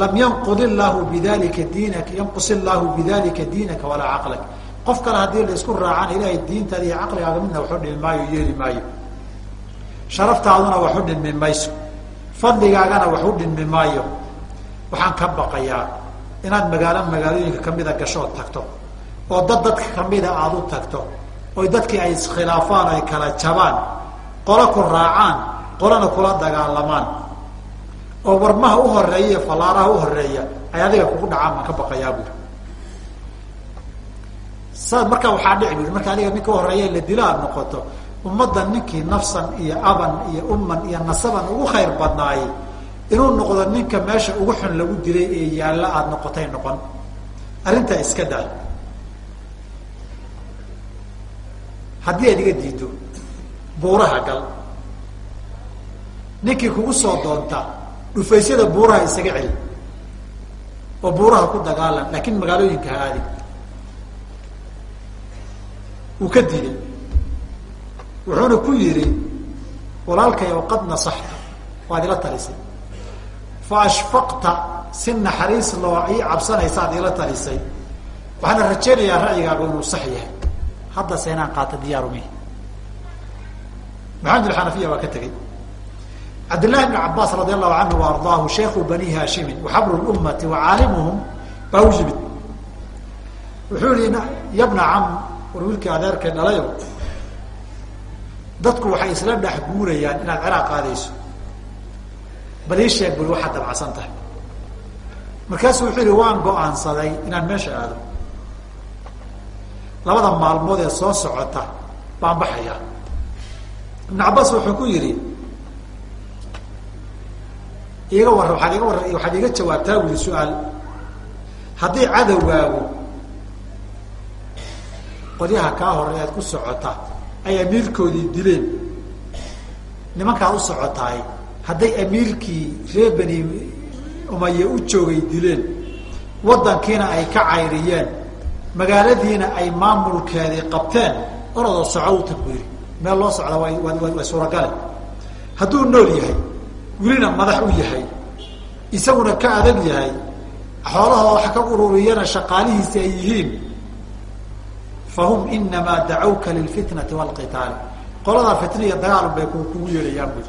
B: lam yanqud illaahu bidalika diinaka yanqus illaahu bidalika diinaka walaa caqlak qof kale haddii la isku raacaan ilahay diintaada iyo caqligaaga midna waxu dhimi maayo yeeli maayo. Sharaftaaduna wax u dhinmi mayso. Fadligaagana wax u dhinmi maayo. Waxaan ka baqayaa inaad magaalo magaalooyinka kamida gashood tagto oo dad dadka kamida aada u tagto oy dadkii ay iskhilaafaan o ay kala jabaan qolo ku raacaan qolana kula dagaalamaan. Oo warmaha u horreeya iyo fallaaraha u horreeya ay adiga kugu dhacaan baan ka baqayaa buuri saa markaa waxaa dhici bui marka adiga ninka uhoreeya la dilo aad noqoto ummadda ninkii nafsan iyo aban iyo umman iyo nasaban ugu khayr badnaayey inuu noqdo ninka meesha ugu xun lagu dilay ee yaalla aada noqotay noqon. Arrintaa iska daa haddii aad iga diido buuraha gal. Ninkii kugu soo doonta dhufaysyada buuraha isaga celi. Oo buuraha ku dagaalan laakiin magaalooyinka ha aadi uu ka diiday wuxuuna ku yidhi walaalkay oo qad nasaxta waad ila talisay. Fa ashfaqta si naxariis loo ii cabsanaysa ad ila talisay. Waxaana rajaynayaa ra'yigaaga inuu sax yahay. Haddase inaan qaato diyaaru alxanafiya waa ka tegey. Cabdillahi bn cabaas radi allahu canhu wa ardaahu sheikhu bani haashimin waxabru lummati wa caalimuhum baa u yimid. Wuxuu yihi yabna cam war wiilkii adeerkay dhalayo. Dadku waxay isla dhex guurayaan inaad ciraaq qaadayso. Bal ii sheeg buri waxaad dabacsan tahay. Markaasuu wuxuu yihi waan go'aansaday inaan meesha aado. Labada maalmood ee soo socota baan baxaya ibn cabaas wuxuu ku yidhi iga warra waaad iga warra waxaad iga jawaabtaa wuli su'aal haddii cadowgaagu qolyaha kaa hore ead ku socota ay amiirkoodii dileen nimankaad u socotaay hadday amiirkii reer beni umaye u joogay dileen waddankiina ay ka cayriyeen magaaladiina ay maamulkeedii qabteen orodoo soco u tag bu yidhi meel loo socda way suuragale hadduu nool yahay welina madax u yahay isaguna ka adag yahay xoolahoo wax ka ururiyana shaqaalihiisi ay yihiin fahum inamaa dacawka lilfitnati waalqitaali qoladaa fitna iyo dagaalun bay kugu yeedhayaan bui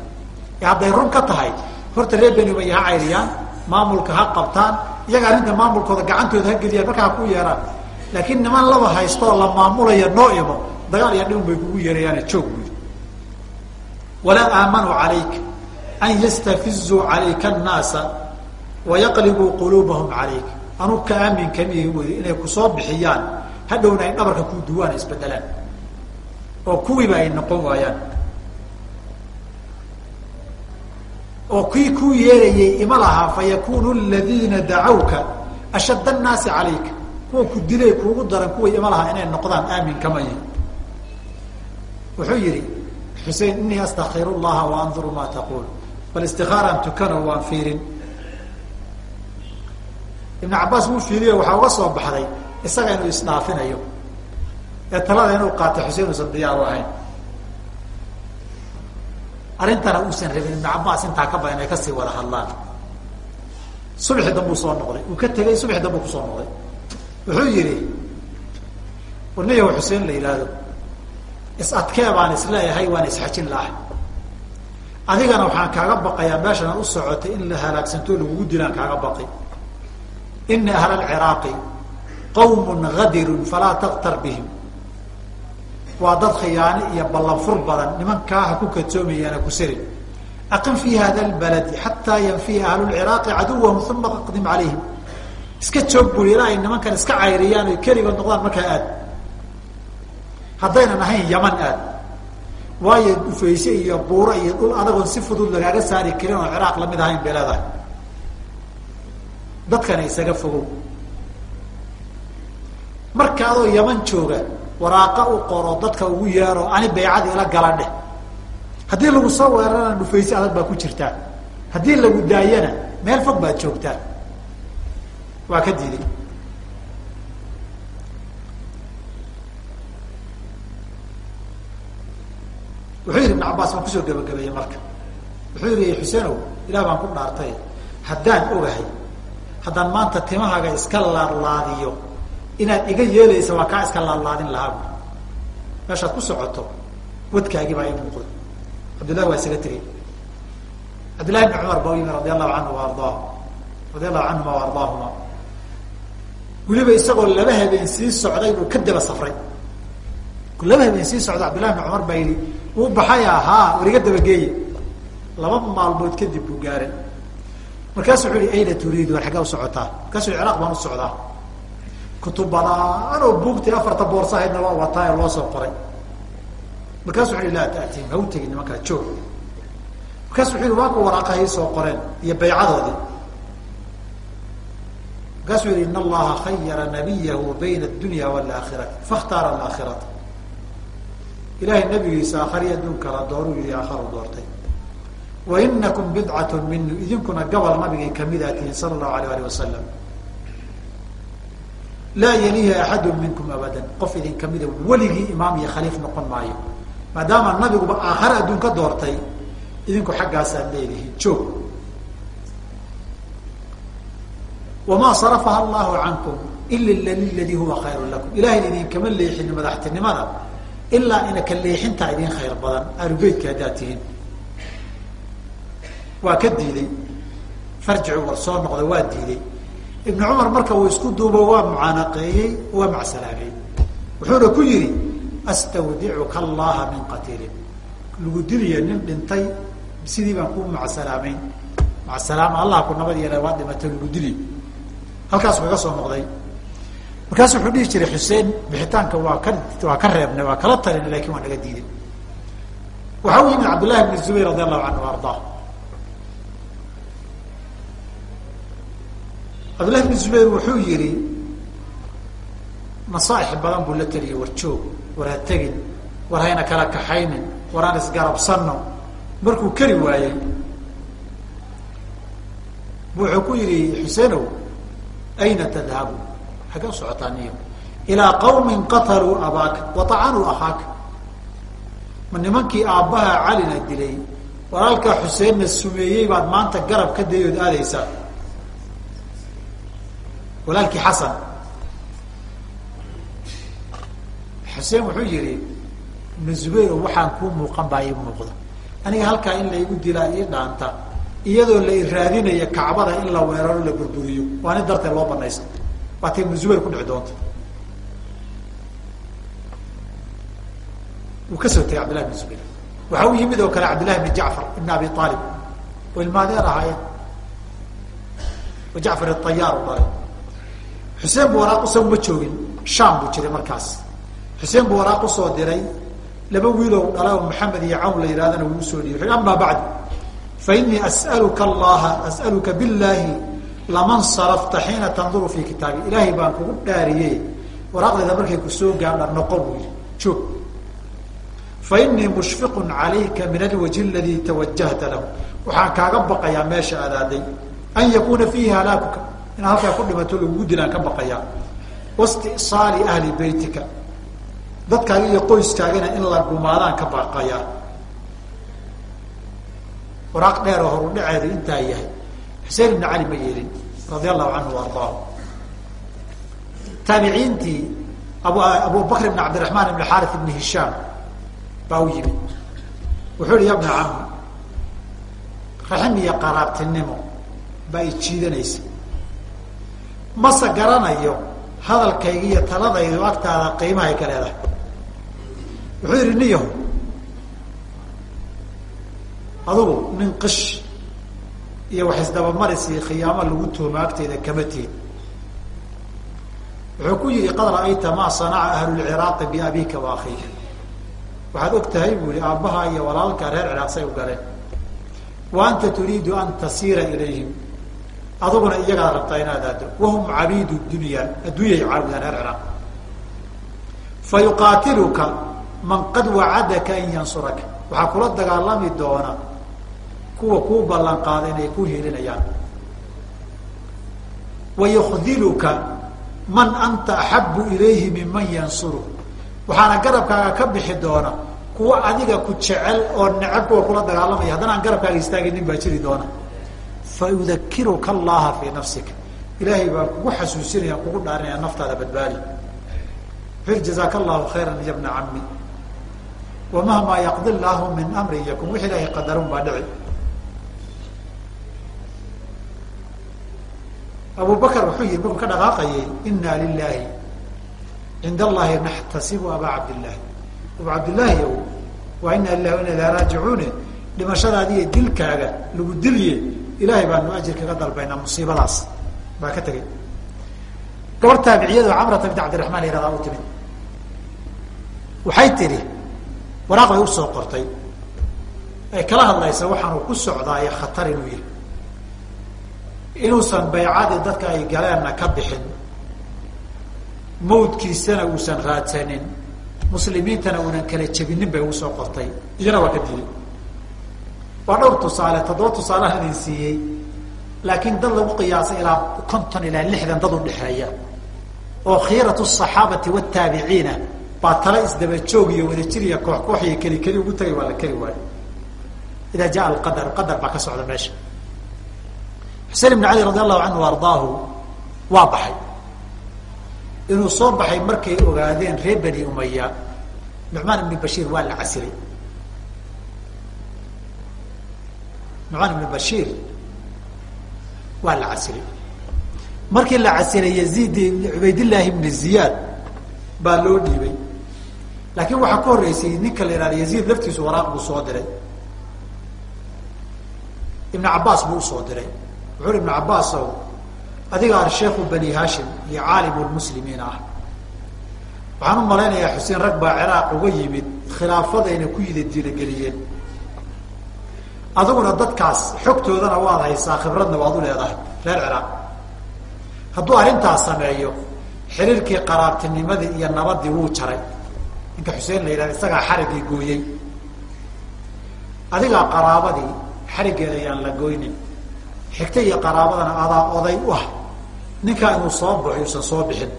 B: hadday run ka tahay horta reer umaya ha cayriyaan maamulka ha qabtaan iyaga arrinta maamulkooda gacantooda ha geliyaan markaa ha ku yeeraan laakiin niman laba haystoo la maamulaya noo imo dagaal iyo dhibun bay kugu yeerayaane joog bui walaa aamanuu calayka an yastafizuu calayka annaasa wayaqlibuu quluubahum calayka. Anu ka aaminkamii wey inay ku soo bixiyaan hadhowna ay dhabarka ku duwaan isbedelaan. Oo kuwiiba ay noqon waayaan. Oo kii kuu yeerayay ima lahaa fayakunu ladiina dacawka ashadd annaasi calayka. Kuwa ku dilay kuugu daran kuway ima lahaa inay noqdaan aamin kama yihiin wuxuu yihi xusein inii astakir llaha wa anduru ma taquul. Bal istikaaraan tukano waan fiirin. Ibn cabaas wuu fiiriyo waxaa uga soo baxday isaga inuu isdhaafinayo ee talada inuu qaatay xusein uusan diyaar u ahayn. Arrintana uusan rabin ibn cabaas intaa ka badan ay ka sii wada hadlaan. Subxi dambuu soo noqday uu ka tegay subxi dambuu ku soo noqday. Wuxuu yihi warniyahu xuseen la yidhaahdo is adkee baan is leeyahay waan isxajin lahay adigana waxaan kaaga baqayaa meeshan u socotay in la halaagsantoo lagugu dilaan kaaga baqi ina ahla alciraaqi qawmun gadirun falaa taktar bihim. Waa dad khiyaani iyo ballanfur badan nimankaa ha ku kadsoomayaana ku sirin. Aqim fi hada lbaladi xataa yanfiya ahlu lciraaqi caduwahum uma aqdim calayhim. Iska joog buri ilaa ay nimankan iska cayriyaan oy keligood noqdaan markaa aad haddaynan ahayn yaman aad. Waayo dhufayse iyo buuro iyo dhul adagoon si fudud lagaaga saari karin oo ciraaq la mid ahayn bay leedahay. Dadkana isaga fogow. Marka adoo yaman jooga waraaqa u qoro dadka ugu yeero ani baycada ila gala dheh haddii lagu soo weerarana dhufayse adag baa ku jirtaa haddii lagu daayana meel fog baad joogtaa. Waa ka diiday wuxuu yihi ibn cabaas waan ku soo gabagabeeyey marka. Wuxuu yihi xuseenow ilah baan ku dhaartay. Haddaan ogahay haddaan maanta timahaaga iska laadlaadiyo inaad iga yeelaysa waa kaa iska laadlaadin lahaa. Meeshaad ku socoto wadkaagii baa i muuqda cabdillahi waa isaga tegey. Cabdillahi bni cumar baa u yimi radi allahu canhu wa ardaahu radi allahu canhuma ardaahuma. Weliba isagoo laba habeen sii socday buu ka daba safray. Laba habeen sii socda cabdillahi bni cumar baa yidhi wuu baxay ahaa war iga laba maalmood kadib buu gaaray. Markaasu wuxu uhi ayna turiid war xaggaa u socotaa. Markaasu i ciraaq baan u socdaa. Kutub badaan oo buugtii afarta boorsahaydna waa wataa ee loo soo qoray. Markaasu wuxu uhi laa taatiim ha u tegin nimankaa joog markaasu wuxu uhi waa ku waraaqahay soo qoreen iyo baycadoodii. Markaasuu yihi in allaha khayara nabiyahu bayna addunya waalaakhirati fakhtaara alaakhirata ilahay nabigiisa aakhariya adduunkala dooruu yihi aakharu doortay. Wainakum bidcatu minu idinkuna gobol nabigay kamidaa tihiin sala allahu alayh alih wasalam laa yalihi axadu minkum abadan. Qof idin kamida weligii imaam iyo khaliif noqon maayo. Maadaama nabiguba aakhare adduun ka doortay idinku xaggaasaad leedihiin joog. Wamaa sarafaha allahu cankum ila liladii huwa khayru lakum. Ilahay idinkama leexin madaxtinimada ilaa ina ka leexintaa idin khayr badan. Ahlubeytka haddaad tihiin. Waa ka diiday farjicu war soo noqda waa diiday ibnu cumar marka uu isku duubo waa mucaanaqeeyey waa macsalaamey wuxuuna ku yihi astawdicuka allaha min qatiilin. Lagu diliya nin dhintay sidii baan ku macsalaamayn macsalaama allah ku nabad yeela waa dhimatay lagu diliy halkaas kaga soo noqday markaasu wuxuu dhihi jiray xuseen bixitaanka waa ka waa ka reebnay waa kala talina laakiin waa naga diiday waxaa u yimid cabdullahi bn zubayr radi allahu canhu ardaa cabdullahi bn zubayr wuxuu yihi nasaaix badan buu la teliyay war joog war ha tegin war hayna kala kaxaynin war aan isgarabsano markuu keri waayey wuxuu ku yihi xuseenow ayna tadhabu xagee u socotaa niyo ilaa qawmin qataluu abaaka watacanuu akhaaka ma nimankii aabbaha calina dilay walaalkaa xuseenna sumeeyey baad maanta garab ka dayood aadaysaa walaalkii xasan xuseen wuxuu yihi ibnu zubayro waxaan kuu muuqan baa ii muuqda aniga halkaa in laygu dilaa ii dhaanta iyadoo la iraadinaya kacbada in la weeraro la burburiyo waa nin darteed loo banaysta waa ta ibnu zubayr ku dhici doonta. Wuu ka soo tegay cabdillahi bn zubayr. Waxa u yimid oo kale cabdillahi bn jacfar ibn abi aalib oo ilmaadeer ahaayeen oo jacfar ayaar u xuseen buu waraaq usagu ma joogin. Sham buu jiray markaas. Xuseen buu u soo diray. Laba wiiloo dhalay oo maxamed iyo cawn la yihahdana wuu u soo dhiiray ama bacdu fa inii as'aluka allaha as'aluka billahi laman sarafta xiina tanduru fi kitaabi. Ilaahay baan kugu dhaariye waraaqdeeda markay ku soo gaadha noqo buu yihi joog fa inii mushfiqun calayka min alwaji aladii tawajahta lahu. Waxaan kaaga baqayaa meesha adaaday an yakuuna fiihi halaakuka. Inaad halkaa ku dhimato lagugu dilaan ka baqayaa. Wastisaali ahli beytika dadkaaga iyo qoyskaagana in la gumaadaan ka baqayaa. Waraaq dheer oo horu dhaceedu intaa yahay xuseen ibn cali ma yeelin radia allahu canhu ardaahu taabiciintii abu abu bakr ibn cabdiraxmaan ibn xaari ibn hishaam baa u yimid. Wuxuu ihi ya bna raxim iyo qaraabtinimo baa i jiidanaysa mase garanayo hadalkayga iyo taladaydu agtaada qiimahay ka leedahay. Wuxuu yihi niyahu adugu nin qish iyo wax isdabamaris iyo khiyaamo lagu tuuma agteeda kama tihin. Wuxuu ku yihi qad ra'ayta maa sanaca ahlulciraaqi biabika wa waxaad og tahay bu yihi aabbaha iyo walaalka reer ciraaq say u galeen. Wa turiidu an tasiira ilayhim. Aduguna iyagaad rabtaa inaad aado. Wahum cabiidu dunya adduunyay caabudaan reer ciraaq. Fa man qad wacadaka an yansuraka. Waxaa kula dagaalami doona kuwa kuu ballan qaada inay ku hilinayaan wa yukdiluka man anta axabu ilayhi minman yansuru. Waxaana garabkaaga ka bixi doona kuwa adiga ku jecel oo necab kuwa kula dagaalamaya. Haddana aan garabkaaga istaagaynin baa jiri doona. Fa allaha fii nafsika. Ilaahay baa kugu xasuusinaya kugu dhaarinaya naftaada badbaadi. Fir jazaaka allahu khayran ya bna cami wamahmaa yaqdi llaahu min amri yakun. Wix ilaahay qadarun baa dhici abu bakr wuxuu yihi markuu ka dhaqaaqayay ina lilahi cinda allahi naxtasibu abaa cabdillahi abu cabdillaahi ow waa ina lilahi ina ilaa raajicuune dhimashadaadi dilkaaga lagu dilye ilahay baanu ajir kaga dalbaynaa musiibadaas. Baa ka tegay gabar taabiciyado camrata bint cabdiraxmaan yaradaa u timid. Waxay tidhi waraaq bay u soo qortay. Ay kala hadlaysa waxaanu ku socdaayo khatar inuu yihi inuusan baycadii dadka ay galeenna ka bixin mawdkiisana uusan raadsanin muslimiintana uunan kala jebinin bay ugu soo qortay. Iyana waa ka dilay. Waa dhowr tusaale toddoba tusaalehan idin siiyey laakiin dad lagu qiyaasay ilaa konton ilaa lixdan dad udhexeeya oo khiirat saxaabati wataabiciina baa tala isdaba joog iyo wada jir iyo koox koox iyo keli keli ugu tagay waa la keli waayo idaa jaa alqadar qadar baa ka socda meesha xusein ibn cali radi allahu canhu ardaahu waa baxay. Inuu soo baxay markay ogaadeen reer bani umaya nucmaan ibni bashiir waa la casilay nucmaan ibnu bashiir waa la casilay markii la casilay yaziid cubaydillaahi ibni ziyaad baa loo dhiibay. Laakiin waxaa ka horreysay ninka la yihahda yaziid laftiisu waraaq buu soo diray. Ibn cabaas buu u soo diray wuxuu ui ibnu cabaasow adigaa sheekhu bani hashim iyo caalimu lmuslimiin ah. Waxaan u malaynayaa xuseen rag baa ciraaq uga yimid khilaafadayna ku yida diinageliyeen adiguna dadkaas xogtoodana waad haysaa khibradna waad u leedahay reer ciraaq. Hadduu arrintaas sameeyo xiriirkii qaraabtinimadii iyo nabadii wuu jaray. Ninka xuseen la yidhahda isagaa xariggii gooyey. Adigaa qaraabadii xariggeeda ayaan la goynin xigta iyo qaraabadana adaa oday u ah. Ninkaa inuu soo baxo yuusan soo bixin.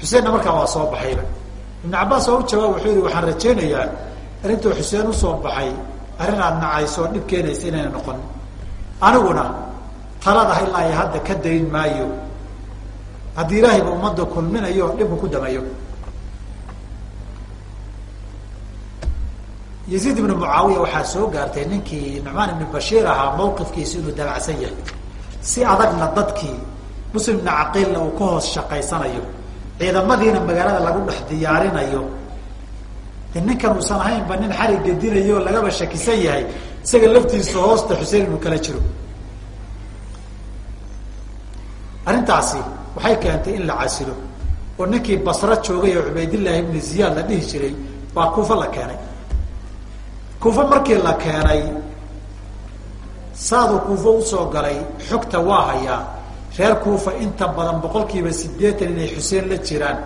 B: Xuseenna markaa waa soo baxayba. Ibnu cabbaas oo u jawaab wuxuu yihi waxaan rajaynayaa arrintuu xuseen u soo baxay arrin aad nacayso oo dhib keenaysa inayna noqon. Aniguna talada ilaa iyo hadda ka dayn maayo. Haddii ilaahayba ummadda kulminayo dhibku ku damayo yaziid ibnu mucaawiya waxaa soo gaartay ninkii nucmaan ibnu bashiir ahaa mawqifkiisu inuu dabacsan yahay. Si adagna dadkii muslim ibnu caqiilna uu ka hoos shaqaysanayo ciidamadiina magaalada lagu dhex diyaarinayo ninkan uusan ahaynba nin xarig gedinayo lagaba shakisan yahay isaga laftiisa hoosta xuseen inuu kala jiro. Arrintaasi waxay keentay in la casilo oo ninkii basro joogay oo cubaydillaahi ibnu ziyaad la dhihi jiray waa kuufa la keenay kuufa markii la keenay saaduu kuufa u soo galay xogta waa hayaa reer kuufa inta badan boqol kiiba sideetan inay xuseen la jiraan.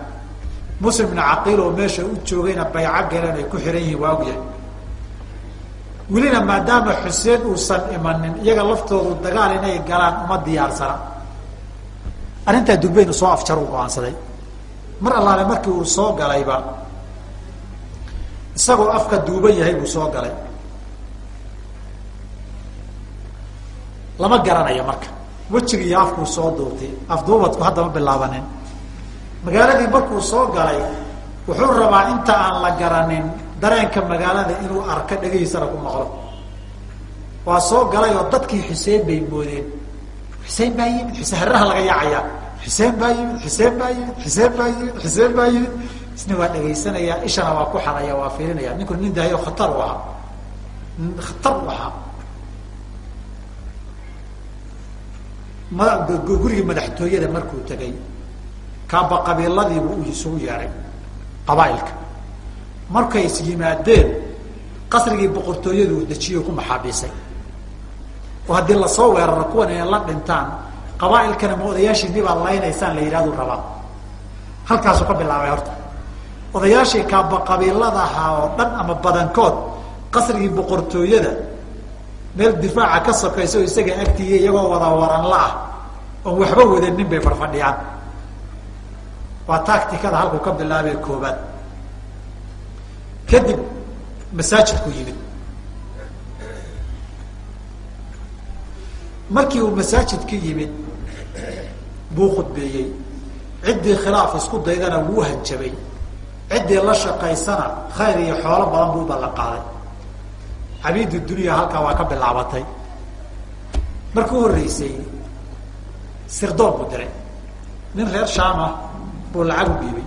B: Muslim ibnu caqiil oo meesha u joogayna bayco galeen ay ku xihan yihiin waa ogyahay. Welina maadaama xuseen uusan imanin iyaga laftoodu dagaal inay galaan uma diyaarsana. Arrintaa durbaynu soo afjar u go'aansaday. Mar allaale markii uu soo galayba isagoo afka duuban yahay buu soo galay. Lama garanayo marka. Wejiga iyo afkuu soo duubtay. Afduubadku haddama bilaabanin. Magaaladii markuu soo galay wuxuu rabaa inta aan la garanin dareenka magaalada inuu arko dhegihiisana ku maqlo. Waa soo galay oo dadkii xuseen bay moodeen. Xuseen baa yimid. Xuseen hareraha laga yaacayaa xuseen baa yimid. Xuseen baa yimid. Xuseen baa yimid. Xuseen baa yimid isna waa dhegaysanayaa ishana waa ku xaraya waa fiirinaya. Ninku nin dahayo khatar u ahaa khatar u ahaa ma gurigii madaxtooyada markuu tegay kaaba qabiiladiibu uu isugu yeedhay qabaailka. Markay is yimaadeen qasrigii boqortooyadu uu dejiyo ku maxaabiisay. Oo haddii la soo weeraro kuwan inay la dhintaan qabaailkana ma odayaashiinii baad laynaysaan la yidhahdu rabaa. Halkaasuu ka bilaabay horta odayaashii kaaba qabiilada ahaa oo dhan ama badankood qasrigii boqortooyada meel difaaca ka sokaysa oo isaga agtiiya iyagoo wada ah oon waxba wadanin bay farfadhiyaan. Waa tacticada halkuu ka bilaabay koobaad kadib masaajidku yimid. Markii uu masaajidka yimid buu khudbeeyey. Ciddii khilaaf isku daydana wuu hanjabay ciddii la shaqaysana khayr iyo xoolo badan buu ballan qaaday. Cabiidu dunya halkaa waa ka bilaabatay. Markii u horreysay sirdoon buu diray. Nin reer shaam ah buu lacag u dhiibay.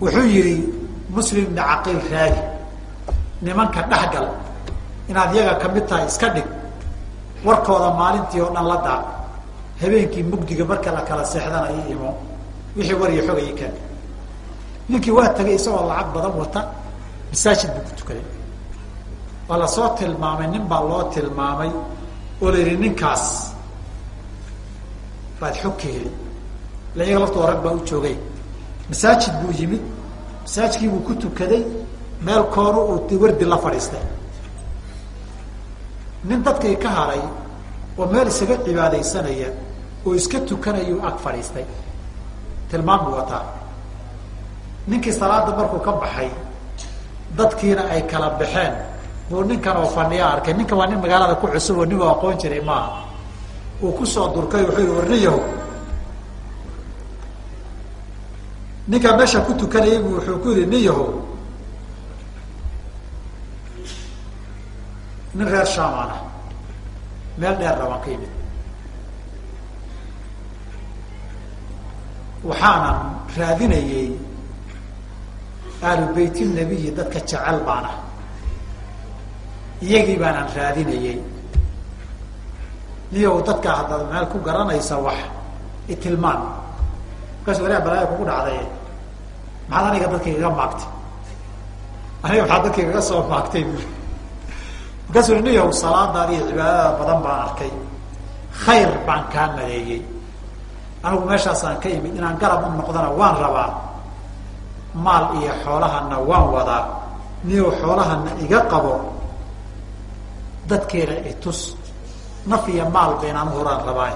B: Wuxuu yihi muslim ibni caqiil raadi. Nimanka dhexgal inaad iyaga ka mid tahay iska dhig. Warkooda maalintii oo dhan la daaq. Habeenkii mugdiga marka la kala seexdana i imo. Wixii war iyo xog ay keen ninkii waa tagay isagoo lacag badan wata masaajid buu ku tukaday waa la soo tilmaamay nin baa loo tilmaamay oo la yidhi ninkaas baad xog ka heli ila iyaga laftoo rag baa u joogay. Masaajid buu yimid masaajidkii buu ku tukaday meel koono uu wardi la fadhiistay. Nin dadkii ka haray oo meel isaga cibaadaysanaya oo iska tukanayuu ag fadhiistay. Tilmaam buu wataa ninkii salaada markuu ka baxay dadkiina ay kala baxeen. Buu ninkan oo fadhiya arkay. Ninkan waa nin magaalada ku cusub oo nin u aqoon jiray maaha uu ku soo durkay wuxuu yihi warniyaho ninkaa meesha ku tukanayay bu wuxuu ku yihi nin yaho nin reer shamaan ah meel dheerna waan ka yimid. Waxaanan raadinayey ahlu beyt nabiyi dadka jecel baana. Iyagii baanan raadinayey niyow dadka haddaad meel ku garanaysa wax itilmaan markaas walaa balaaya kugu dhacday. Maxaad aniga dadkayga ga maagtay? Aniga maxaad dadkayga ga soo maagtay? Bui markaasuu niyow salaadaada iyo cibaadada badan baan arkay. Khayr baan kaa maleeyey anigu meeshaasaan ka imid inaan garab u noqdana waan rabaa maal iyo xoolahana waan wadaa niyow xoolahana iga qabo? Dadkeena itus naf iyo maal ba inaan uhoraan rabaa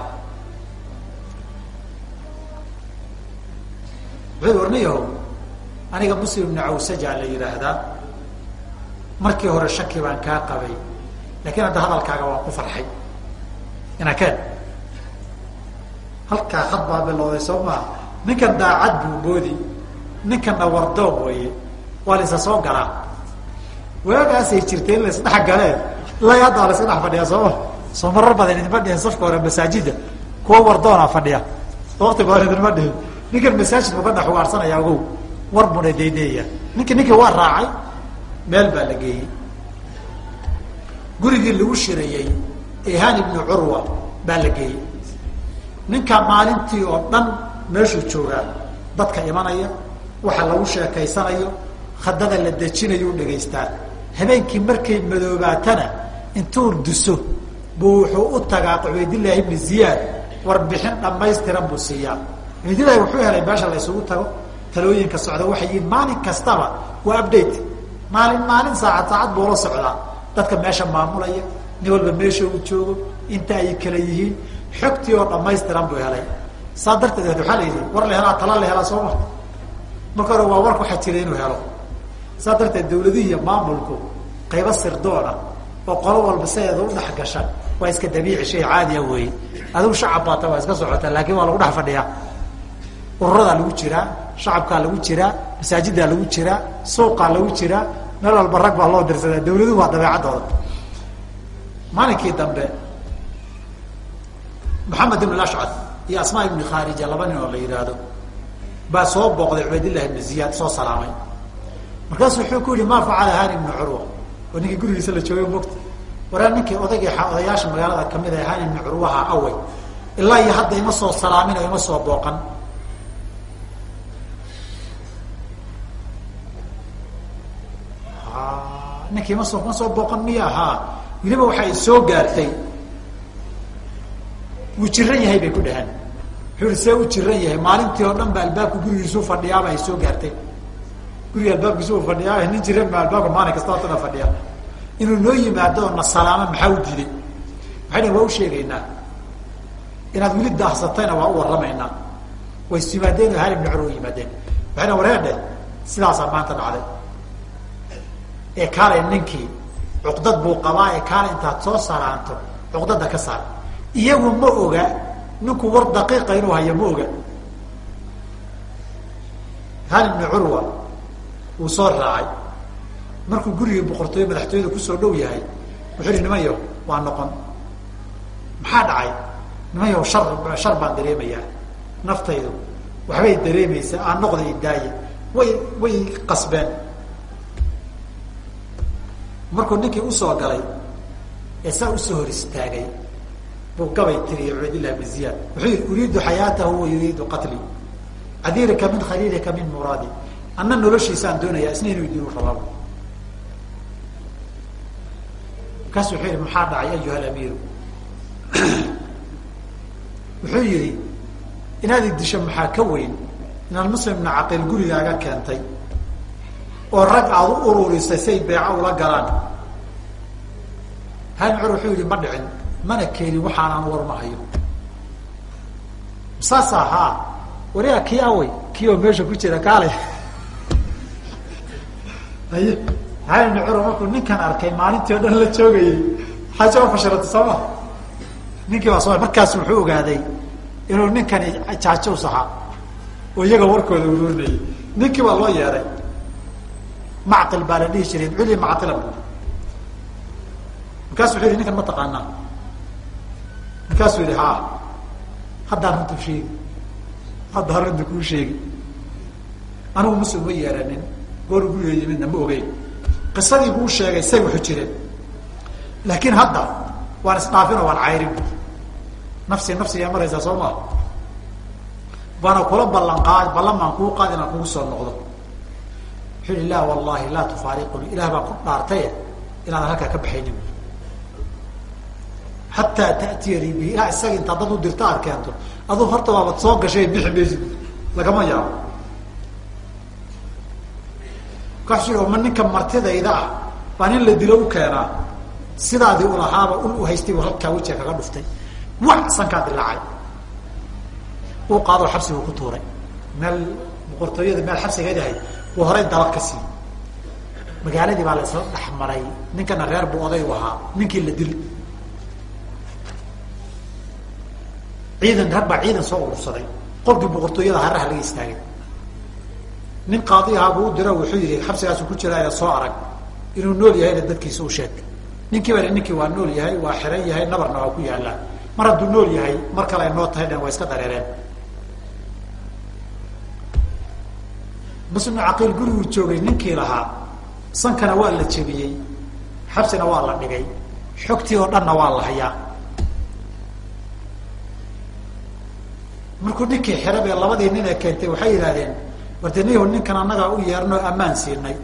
B: wuxuu warniyaho aniga muslim ibnu cawsajaa la yidhaahdaa. Markii hore shaki baan kaa qabay laakiin hadda hadalkaaga waan ku farxay. Inakeen halkaa had baa bilowday soo maa ninkan daacad buu moodi ninkanna wardoon weeye. Waa la isa soo galaa. Waagaasay jirtay in la isdhex galee iyo haddaa la iska dhex fadhiya sooma soo marar badan idinma dhihin safka hore masaajida. Kuwa wardoona fadhiya. Wakti badan idinma dhihin. Ninkan masaajid muka dhex ugaarsanaya ogow war buna daydeeya ninki ninkii waa raacay meel baa la geeyey. Gurigii lagu shirayey ehan ibnu curwa baa la geeyey. Ninka maalintii oo dhan meeshuu joogaa dadka imanaya waxa lagu sheekaysanayo khadada la dejinayo u dhagaystaa habeenkii markay madoobaatana intuu duso buu wuxuu u tagaa cubaydillaahi ibni ziyaad warbixin dhamaystiran buu siiyaa. Cubaydillahi wuxuu helay meesha la isugu tago talooyinka socda waxay maalin kastaba waa update. Maalin maalin saacad saacad buu la socdaa. Dadka meesha maamulaya nin walba meesha uu joogo inta ay kala yihiin xogtii oo dhamaystiran buu helay. Saa darteed waxaa la yidhi war la helaa tala la helaa soo ma marka hore waa warka waxaa jira inuu helo. Saa darteed dawladihi iyo maamulku qaybo sirdoona oo qolo walba sideeda u dhex gasha waa iska dabiici shay caadiya weeye. Adigu shacab baata waa iska socota laakiin waa lagu dhex fadhiyaa ururadaa lagu jiraa shacabkaa lagu jiraa masaajidaa lagu jiraa suuqaa lagu jiraa meel walba rag baa loo dirsadaa dawladuhu waa dabeecaddooda maalinkii dambe maxamed ibn ashcad iyo asmaa ibni khaarija laba nin oo la yidhaahdo baa soo booqday cubaydillahi ibni ziyaad soo salaamay. Markaasu wuxuu ku yihi maa facala hani ibnu curwa oo ninkii gurigiisa la joogay mogta waraa ninkii odaygii odayaasha magaalada ka mid ah hani ibni curwaha awey ilaa iyo hadda ima soo salaamin oo ima soo booqan. Ninkii ma soo ma soo booqan miya haa. Weliba waxa ay soo gaartay. Wuu jiran yahay bay ku dhaheen see u jiran yahay. Maalintii oo dhan ba albaabka gurigiisu fadhiyaaba ay soo gaartay. Guriga albaabkiisu fadhiyaa nin jiran ba albaabka maalin kasta otana fadhiya inuu noo yimaado oo na salaamo maxaa u diiday waxay dhahn waa u sheegaynaa. Inaad weli daahsatayna waa u warramaynaa. Way is yimaadeen oo hal ibni cur u yimaadeen. Waxay dhan wareedhe sidaasaa maanta dhacday. Ee kaalay ninkii cuqdad buu qabaa ee kaalay intaad soo salaanto cuqdada ka saar. Iyagu ma oga ninku war daqiiqa inuu hayo ma oga hal ibni curwa wuu soo raacay. Markuu gurigii boqortooyo madaxtooyada ku soo dhow yahay wuxuu ihi nimanyo waa noqon. Maxaa dhacay? Nimanyo shar shar baan dareemayaa. Naftaydu waxbay dareemaysaa aan noqda idaaye way way qasbeen. Markuu ninkii u soo galay ee saa u soo hor istaagay buu gabay tiriyay cubaydillah bn ziyaad. Wuxuu yihi uriidu xayaatahu wa yuriidu qatlii cadirika min khaliilika min muraadi. Anna noloshiisaan doonayaa isna inuu dilu rabaa. Markaasu wuxuu yihi maxaa dhacay ayuha alamiiru [CLEARS THROAT] wuxuu yihi inaad idisho maxaa ka weyn inaad muslim ibna caqiil gurigaaga keentay oo rag aad u ururisay say beeco ula galaan? Hal cur wuxuu yihi ma dhicin mana keenin waxaanaan war ma hayo saasa haa wariga kii awey meesha ku jira kaale haye halibni curo markuu ninkan arkay maalintii o dhan la joogayay xaaja o fashilata sooma ninkii baa soo markaas wuxuu ogaaday inuu ninkani jaajows ahaa oo iyaga warkooda ururinayay ninkii baa loo yeeray. Macqil baa la dhihi jiray culi macqilan markaasu wuxuu yihi ninkan ma taqaanaa markaasuu yihi haa haddaan runta sheegi haddaan runta kuu sheegi anigu mase uma yeeranin goor guriga yimidna ma ogeyn qisadii buu sheegay say waxu jireen laakiin hadda waan isdhaafinoo waan cayrin nafsi nafsigaa maraysaa soo maa waana kula ballan qaad ballan baan kuu qaad inaan kugu soo noqdo. Wuxuu yihi la wallahi laa tufaariquni ilah baan ku dhaartaye inaadan halkaa ka baxaynin xataa ta'tiyani bi ilaa isaga intaa dad u dirto aad keento aduu horta waabad soo gashay bixi maysid lagama yaabo markaasuu ma ninka martidayda ah baa nin la dilo u keenaa sidaadii ulahaaba ul u haystay halkaa wejiga kaga dhuftay wa sankaa dilaacay uu qaadoo xabsigu ku tuuray meel boqortooyada meel xabsigeed ahay buu horay dalad ka siiyey magaaladii baa la isla dhex maray ninkana reer buu oday u ahaa ninkii la dili ciidan rag baa ciidan soo urursaday. Qolkii boqortooyada haraha laga istaagay. Nin qaadi buu u diro wuxuu yihi xabsigaasu ku jira soo arag. Inuu nool yahayna dadkiisa u sheeg. Ninkii baa ninkii waa nool yahay waa xiran yahay nabarna waa ku yaalaa mar hadduu nool yahay mar kale ay noo tahay dhan waa iska dareereen. Muslim caqiil guriguu joogay ninkii lahaa sankana waa la jebiyey xabsina waa la dhigay xogtii oo dhanna waa la hayaa markuu ninkii xirab ee labadii nin ee keentay waxay yidhahdeen warteniyahu ninkan annagaa u yeernoo ammaan siinay.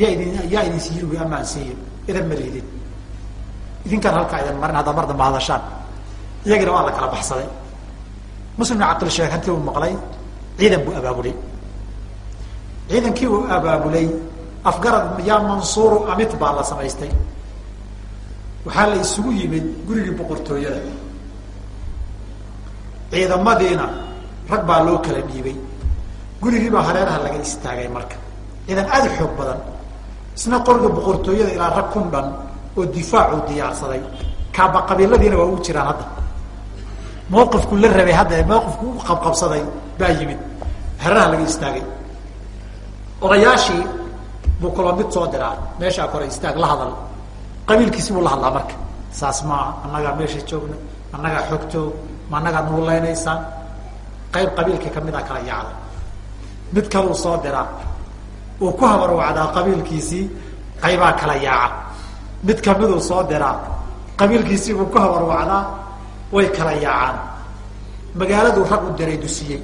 B: Yaa idin yaa idin siiyi ui ammaan siiye idan malihidin idinkaan halkaa idin marin haddaa mar damba hadashaan. Iyagina waa la kala baxsaday. Muslimna caqil sheekh hantii uu maqlay ciidan buu abaabulay. Ciidankii uu abaabulay afgarad yaa mansuuru amit baa la samaystay. Waxaa la isugu yimid gurigii boqortooyada ciidamadiina rag baa loo kala dhiibay. Gurigiibaa hareeraha laga istaagay marka. Ciidan aada u xoog badan isna qoriga boqortooyada ilaa rag kun dhan oo difaacuu diyaarsaday kaaba qabiiladiina waa ugu jiraan hadda. Mawqifku la rabay hadda mawqifku u qabqabsaday baa yimid. Hareeraha laga istaagay. Odayaashii buu kula mid soo diraa meeshaa kore istaag la hadal. Qabiilkiisi buu la hadlaa marka. Saas maa annagaa meesha joogna annagaa xogto ma annagaa nuuleynaysaan qayb qabiilkii ka mid a kala yaacda mid kaleu soo diraa uu ku habarwacdaa qabiilkiisii qaybaa kala yaaca. Mid kamiduu soo diraa qabiilkiisii buu ku habarwacdaa way kala yaacaan. Magaaladuu rag u diray dusiyey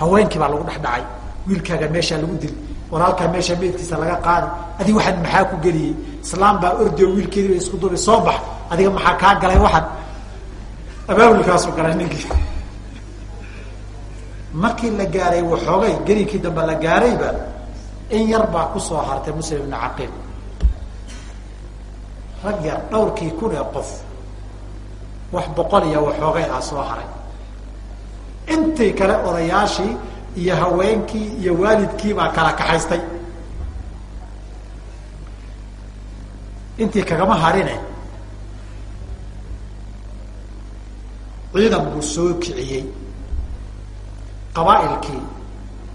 B: haweenkii baa lagu dhex dhacay. Wiilkaaga meeshaa lagu dili walaalkaa meesha meydkiisa laga qaadi. Adig waxaan maxaa ku geliyey? Islaam baa ordio wiilkeedii isku dubi. Soo bax. Adiga maxaa kaa galay waxaan abaabulkaasu galay ninkii. Markii la gaaray waxoogay gerinkii dambe la gaarayba in yar baa ku soo hartay muslim ibnu caqiil. Rag yar dhowrkii kun ee qof wax boqol iyo waxoogay ah soo haray. Intii kale odayaashii iyo haweenkii iyo waalidkii baa kala kaxaystay. Intii kagama harine ciidan buu soo kiciyey. Qabaailkii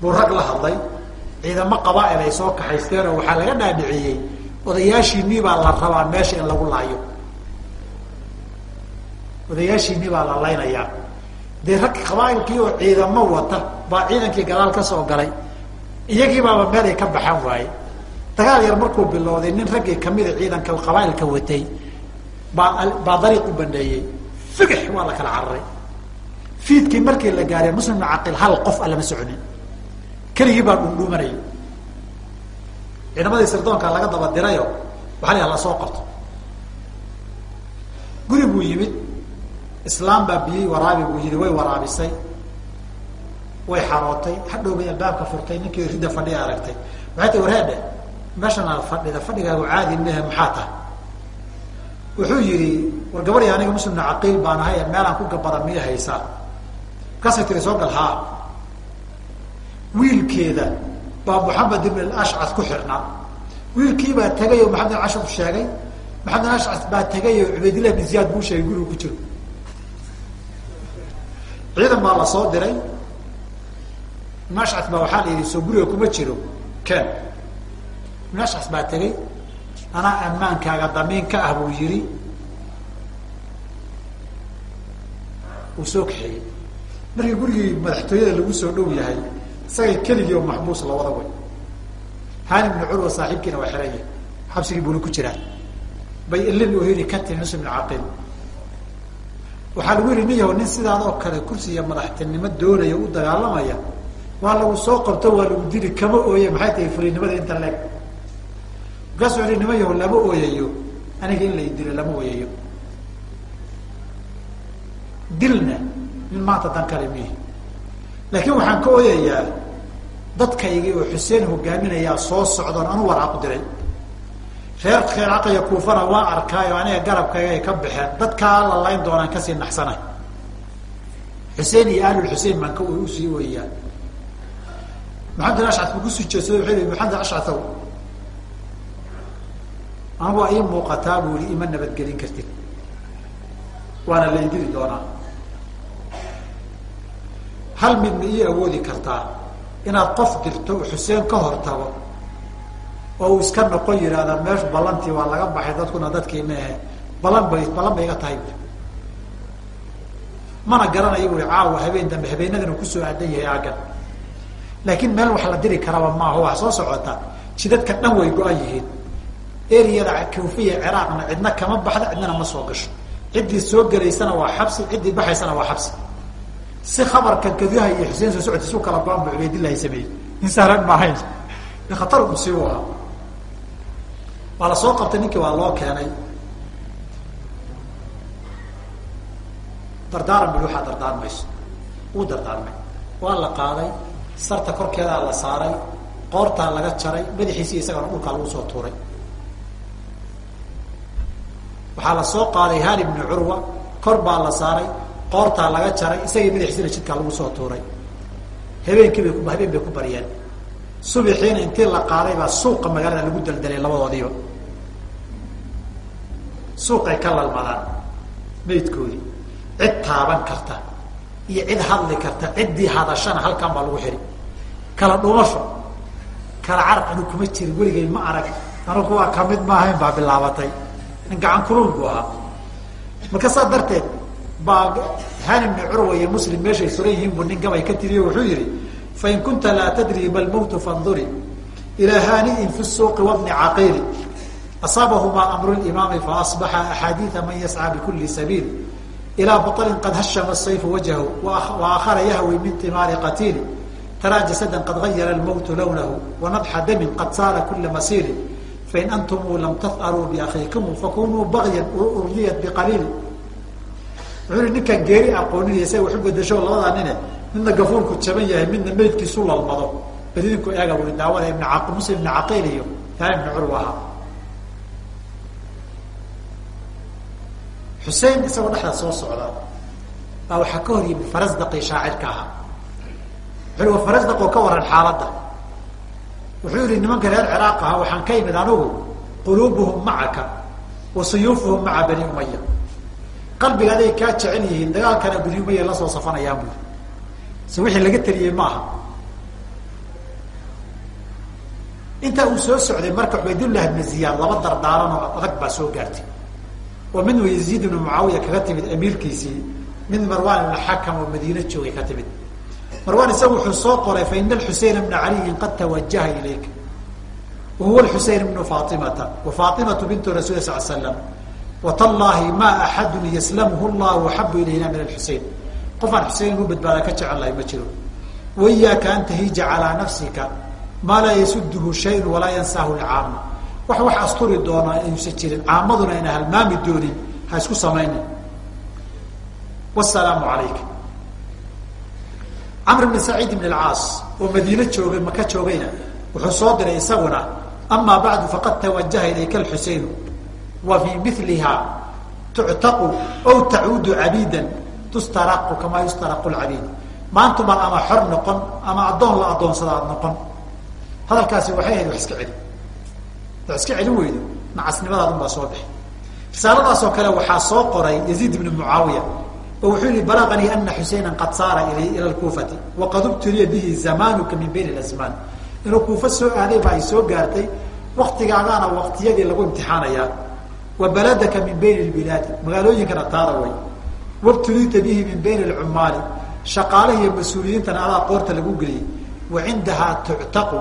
B: buu rag la hadlay. Ciidamo qabaail ay soo kaxaysteenoo waxaa laga dhaadhiciyey odayaashiinii baa la rabaa meesha in lagu laayo. Odayaashiinii baa la laynayaa dee rag qabaailkii oo ciidamo wata baa ciidankii gadaal ka soo galay. Iyagii baaba meel ay ka baxan waaye. Dagaal yar markuu bilowday nin raggii kamida ciidanka qabaailka watay baa baa dariiq u baneeyey figix waa la kala cararay. Fiidkii markii la gaaray muslim caqil hal qof a lama soconin. Keligii baa dhundhuumanayay ciidamadii sirdoonka laga daba dirayo waxaa la la soo qabto. Guri buu yimid. Islaam baa biyey waraabi buu yidhi way waraabisay. Way xarootay. Hadhow bay albaabka furtay ninkii ridda fadhiga aragtay. Waxay ta wareedhe meeshan aad fadhida fadhigaagu caadi mehe maxaa tahay? Wuxuu yihi war gabadhi aniga muslimna caqiil baan ahay ee meelaan ku gabada miya haysaa? Markaasay tiri soo gal haa wiilkeeda baa maxamed ibn ashcas ku xirnaa. Wiilkii baa tegay oo maxamed ibn ashcas sheegay. Maxamed ibn ashcas baa tegay oo cubaydillah ibn ziyaad buu sheegay gurigu ku jiro ciidan baa la soo diray. Ibn ashcas baa waxaa la yidhi soo guriga kuma jiro ken. Ibn ashcas baa tegay anaa ammaankaaga damiin ka ah buu yidhi uu soo kaxeeyey. Markii gurigii madaxtooyada lagu soo dhow yahay isagay keligii oo maxbuus lawada way. Hani bnu curwa saaxiibkiina waa xiran yahay xabsigii buuna ku jiraa. Bay ilin oo heli ka timi muslim bn caqil waxaa lagu yihi nin yaho nin sidaad oo kale kursi iyo madaxtinimo doonaya u dagaalamaya waa lagu soo qabto waa lagu dili kama ooye maxay tahay fulinimada inta leeg markaasuu yihi nima yaho lama ooyayo. Aniga in la dilo lama ooyayo dilna nin maanta dan kale mihi. Laakiin waxaan ka ooyayaa dadkaygii oo xuseen hogaaminayaa soo socdoon anu warcaqu diray reer kheercaqaya kuufana waa arkaayo aniga garabkayga ay ka baxeen. Dadkaa la layn doonaan ka sii naxsanay. Xuseen iyo ahlulxusein baan ka u sii ooyayaa. Maxamed ashcad buu ku sii jeedsado wuxuu yihi maxamed ashcadow anigu waa ii muuqataa buu yihi ima nabadgelin kartid. Waana la idili doonaa hal mid ma ii awoodi kartaa inaad qof dirto xuseen ka hor tago oo uu iska noqon yihahda meeshu ballantii waa laga baxay dadkuna dadkii maahe balan bay ballan bay iga tahay. Mana garanayo ui caawa habeen dambe habeenadana ku soo aadan yahay aagan laakiin meel wax la diri karaba maaha waa soo socota. Jidadka dhan way go-an yihiin. Eriyada kuufiya ciraaqna cidna kama baxda cidnana ma soo gasho. Ciddii soo gelaysana waa xabsi ciddii baxaysana waa xabsi si khabarka gaduha iyo xuseen soo socota isu kala go-an bu cubaydillahi sameeyey. In sahlan maahayn khatar musiibu ahaa waa. La soo qabtay ninkii waa loo keenay. Dardaaran bui waxaa dardaarmayso wuu dardaarmay. Waa la qaaday. Sarta korkeedaa la saaray. Qoortaa laga jaray. Madaxiisi isagana dhulkaa lagu soo tuuray. Waxaa la soo qaaday hani bnu curwa kor baa la saaray qoortaa laga jaray isagii madaxiisina jidkaa lagu soo tuuray. Habeenkii bay habeen bay ku baryeen subixiina intii la qaaday baa suuqa magaalada lagu daldalay labadoodiiba. Suuqay ka lalmadaan maydkoodii cid taaban karta iyo cid hadli karta ciddii hadashana halkan baa lagu xidhi kala dhumasho. Kala carab kuma jirin weligay ma arag anugu waa ka mid maahayn baa bilaabatay. In gacan kulul buu ahaa. Marka saa darteed baa hani curwa iyo muslim meeshay suran yihiin buu nin gabay ka tiriyo wuxuu yihi fain kunta laa tadri ma lmowtu fanduri ilaa haaniin fi suuqi wabni caqiili. Asaabahumaa amru limaami faasbaxa axaadiia man yascى bikuli sabiil ilaa baطlin qad hashama sayfu wajhahu waakhara yahwi min timaari qatiili taraa jasadan qad gayara lmowtu lawnahu wanadxa damin qad saara kula masiili fain antumuu lam tafaluu biakhiikumu fakunuu bagyan urdiyat biqaliili wuxuu i ninkaan geeri aqoonin isaga waxu bedasho labadaa nine midna gafuurku jaban yahay midna meydkiisu lalmado. Bal idinku eega daawada ibn muslim ibn caqiil iyo yaa ibn curwa ahaa xusein isagoo dhexda soo socda baa waxaa ka hor yimi farasdaqii shaacirka ahaa. Wuxuu i farasdaqoo ka waran xaaladda. Wuxuu yihi nimanka reer ciraaq ahaa waxaan ka imid anigu quluubuhum macaka wa suyuufuhum maca bani umaya qalbiga aday kaa jecel yihiin dagaalkana umaya la soo safanayaan bui se wixii laga teliyey ma aha intaa uu soo socday marka cubaydullah ibna ziyaad laba dardaaran oo adag baa soo gaartay. Oo midna yaziid ibnu mucaawiya kaga timid amiirkiisii mid marwan ibna xakam oo madiine joogay ka timid. Marwan isaga wuxuu soo qoray fa ina alxuseyn bna caliyin qad tawajaha ilayka. Wa huwa xuseyn ibnu faatimata wa faatimatu bintu rasul sal slam watallaahi ma axadun yaslamuhu llahu axabu ilayna min alxusein qofaan xusein u badbaada ka jecel lahay ma jiro waiyaaka an tahija calaa nafsika maa laa yasuduhu shayun walaa yansaahu lcaama wax wax asturi doonaa ayuusan jirin caamaduna ayna halmaami doonin ha isku samaynin wasalaamu calayka camr bn saciid bn alcaas oo madiine joogay maka joogayna wuxuu soo diray isaguna amaa bacdu faqad tawajaha ilayka alxuseinu wa fii miliha tuctaqu aw tacuudu cabiidan tustaraqu kamaa yustaraqu lcabiid maantumaad ama xor noqon ama addoon la addoonsada aad noqon. Hadalkaasi waxay ahayd wax iska celi. Wax iska celin weydo nacasnimadaadun baa soo bixi. Risaaladaasoo kale waxaa soo qoray yaziid ibnu mucaawiya oo wuxuu yihi balaganii ana xuseyna qad saara ila lkuufati waqad ubtuliya bihi zamanuka min bayn azmaan inuu kuufa soo aaday ba ay soo gaartay waktigaagaana waktiyadii lagu imtixaanayaa wa baladaka min bayni lbilaadi magaalooyinkana taada way. Wabtuliita bihi min bayni lcumaali shaqaalahi iyo mas'uuliyiintana adaa qoorta lagu geliyey. Wa cindahaa tuctaqu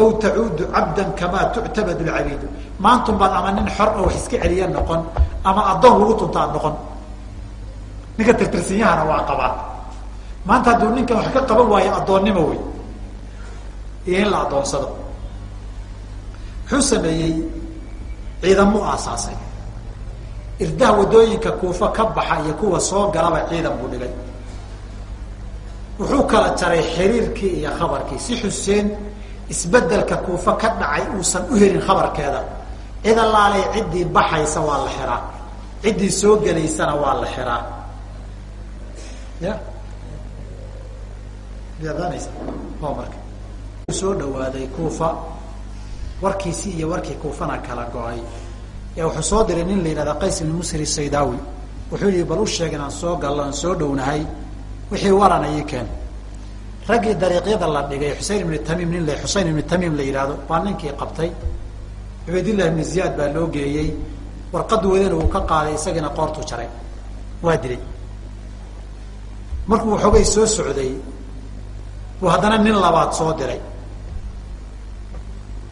B: aw tacuudu cabdan kamaa tuctabadu lcabiidu maantun baad ama nin xor oo wax iska celiya noqon ama addoon lagu tuntaad noqon. Ninka tirtirsanyahana waa qabaa maanta hadduu ninkan wax ka qaban waayo addoonnimo wey iyo in la addoonsado muxuu sameeyey ciidamuu aasaasay. Irdaha waddooyinka kuufa ka baxa iyo kuwa soo galaba ciidan buu dhigay. Wuxuu kala jaray xiriirkii iyo khabarkii. Si xuseen isbeddelka kuufa ka dhacay uusan u helin khabarkeeda. Cid allaalay ciddii baxaysa waa la xiraa. Ciddii soo gelaysana waa la xiraa. Ya? Soo dhawaaday kuufa warkiisi iyo warkii kuufana kala go'ay. Ee wuxuu soo diray nin la yidhahda qays ibn musri saydawi wuxuu yihi bal u sheeg inaan soo gallo aan soo dhownahay wixii waran ayii keen. Raggii dariiqyada la dhigay xusein ibni tamiim nin la xusein ibni tamiim la yidhaahdo baa ninkii qabtay. Cubaydillah ibni ziyaad baa loo geeyey. Warqad wadana uu ka qaaday isagiina qoortuu jaray. Waa dilay markuu waxoogay soo socday buu haddana nin labaad soo diray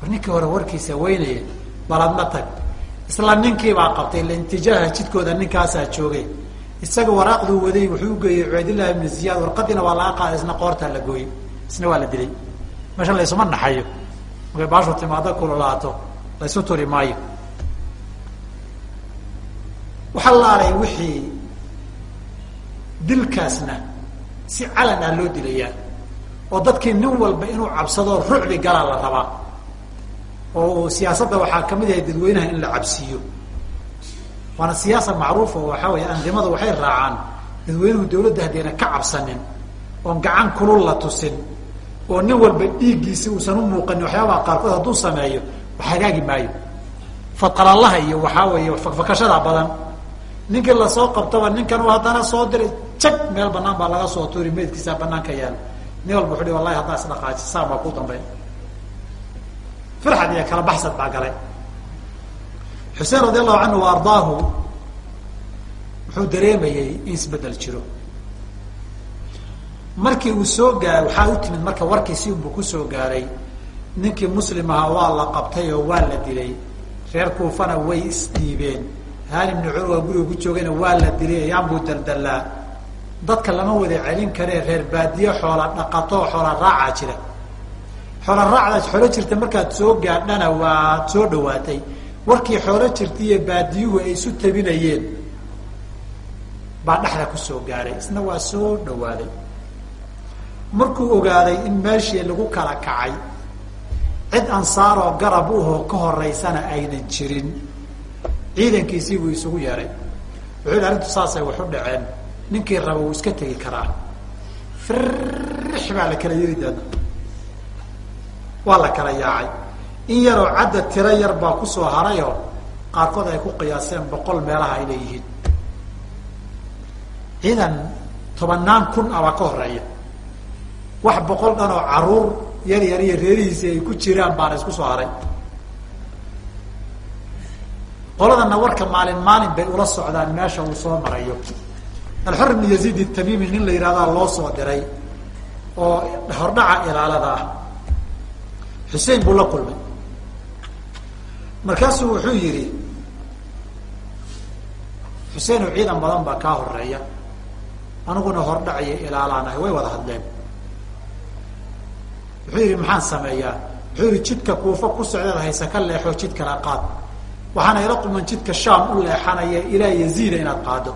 B: ninkii hore warkiisa weynaya baladna tag. Isla ninkiibaa qabtay ila intijaaha jidkooda ninkaasaa joogay. Isaga waraaqduu waday wuxuu ugeeyey cubaydillahi ibni ziyaad warqadiina waa laga qaaday isna qoortaa la gooyey isna waa la dilay. Meesha laysuma naxayo. Markay baashu timaado kululaato laysu turi maayo. Waxaa laalay wixii dilkaasna si calan ah loo dilayaa oo dadkii nin walba inuu cabsadoo rucbi galaa la rabaa oo siyaasadda waxaa ka mid ahay dadweynaha in la cabsiiyo. Waana siyaasa macruufa oo waxaa weeye andimada waxay raacaan dadweynuhu dawladda haddayna ka cabsanin oon gacan kulul la tusin oo nin walba dhiiggiisi uusan u muuqanin waxyaabaha qaarkood hadduu sameeyo wax hagaagi maayo. Fadqalallaha iyo waxaa weeye fakfakashada badan. Ninkii la soo qabtaba ninkan uu haddana soo diray jag meel banaan baa laga soo tuuri meydkiisaa banaanka yaalla nin walba wuxu hi wallahi haddaa isdhaqaaji saan baa ku dambeyn firxad iyo kala baxsad baa galay xuseen radi allahu canhu wa ardaahu wuxuu dareemayey in isbeddel jiro markii uu soo gaaray waxaa u timid marka warkiisi unbuu ku soo gaaray ninkii muslim ahaa waa la qabtay oo waa la dilay reer kuufana way isdhiibeen haani ibni curwa guriga ku joogayna waa la dilay ayaanbuu daldallaa dadka lama wada celin karee reer baadiye xoola dhaqato xoola raacaa jira xoola raacdaas xoolo jirta markaad soo gaadhana waad soo dhawaatay. Warkii xoolo jirta iyo baadiyuhu ay isu tabinayeen baa dhexda ku soo gaaray isna waa soo dhawaaday. Markuu ogaaday in meeshii lagu kala kacay cid ansaaroo garab uhoo ka horeysana aynan jirin. Ciidankiisii buu isugu yeehay wuxuu yihi arrintu saasay waxu dhaceen. Ninkii raba wuu iska tegi karaa. Firix baa la kala yeri doona waa la kala yaacay. In yaroo cadda tiro yar baa ku soo harayoo qaarkood ay ku qiyaaseen boqol meelaha ay leeyihiin ciidan tobanaan kun abaa ka horreeya wax boqol dhan oo carruur yar yar iyo reerihiisi ay ku jiraan baana isku soo haray. Qoladana warka maalin maalin bay ula socdaan meesha uu soo marayo. Alxor ibn yaziid itamimi nin la yihahdaa loo soo diray oo hordhaca ilaalada ah xusein buu la kulmay. Markaasuu wuxuu yihi xusein oo ciidan badan baa kaa horreeya aniguna hordhaciyo ilaalaanahay way wada hadleen. Wuxuu yihi maxaan sameeyaa? Wuxuu yihi jidka kuufa ku socdeed hayse ka leexoo jid kala qaad. Waxaana ila quman jidka shaam u leexanaya ilaa yaziida inaad qaado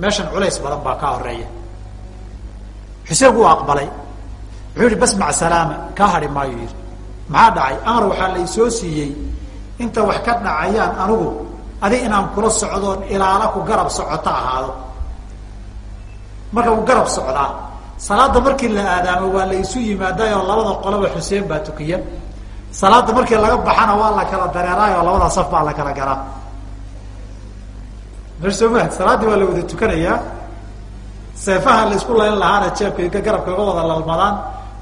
B: meeshan culays badan baa kaa horreeya xuseen wuu aqbalay. Wuxuu yihi bas mac salaama. Kaa hadhi maayo yihi maxaa dhacay? Amar waxaa la isoo siiyey inta wax ka dhacayaan anigu adig inaan kula socdoon ilaala ku garab socoto ahaado. Marka uu garab socdaa salaada markii la aadaamo waa la isu yimaadaayoo labada qolaba xuseen baa tukiya. Salaada markii laga baxana waa la kala dareeraayoo labada saf baa la kala garaa. Mersoma salaaddii waa la wada tukanayaa. Seefaha la isku layn lahaana jeebka garabka ga wada lalmadaan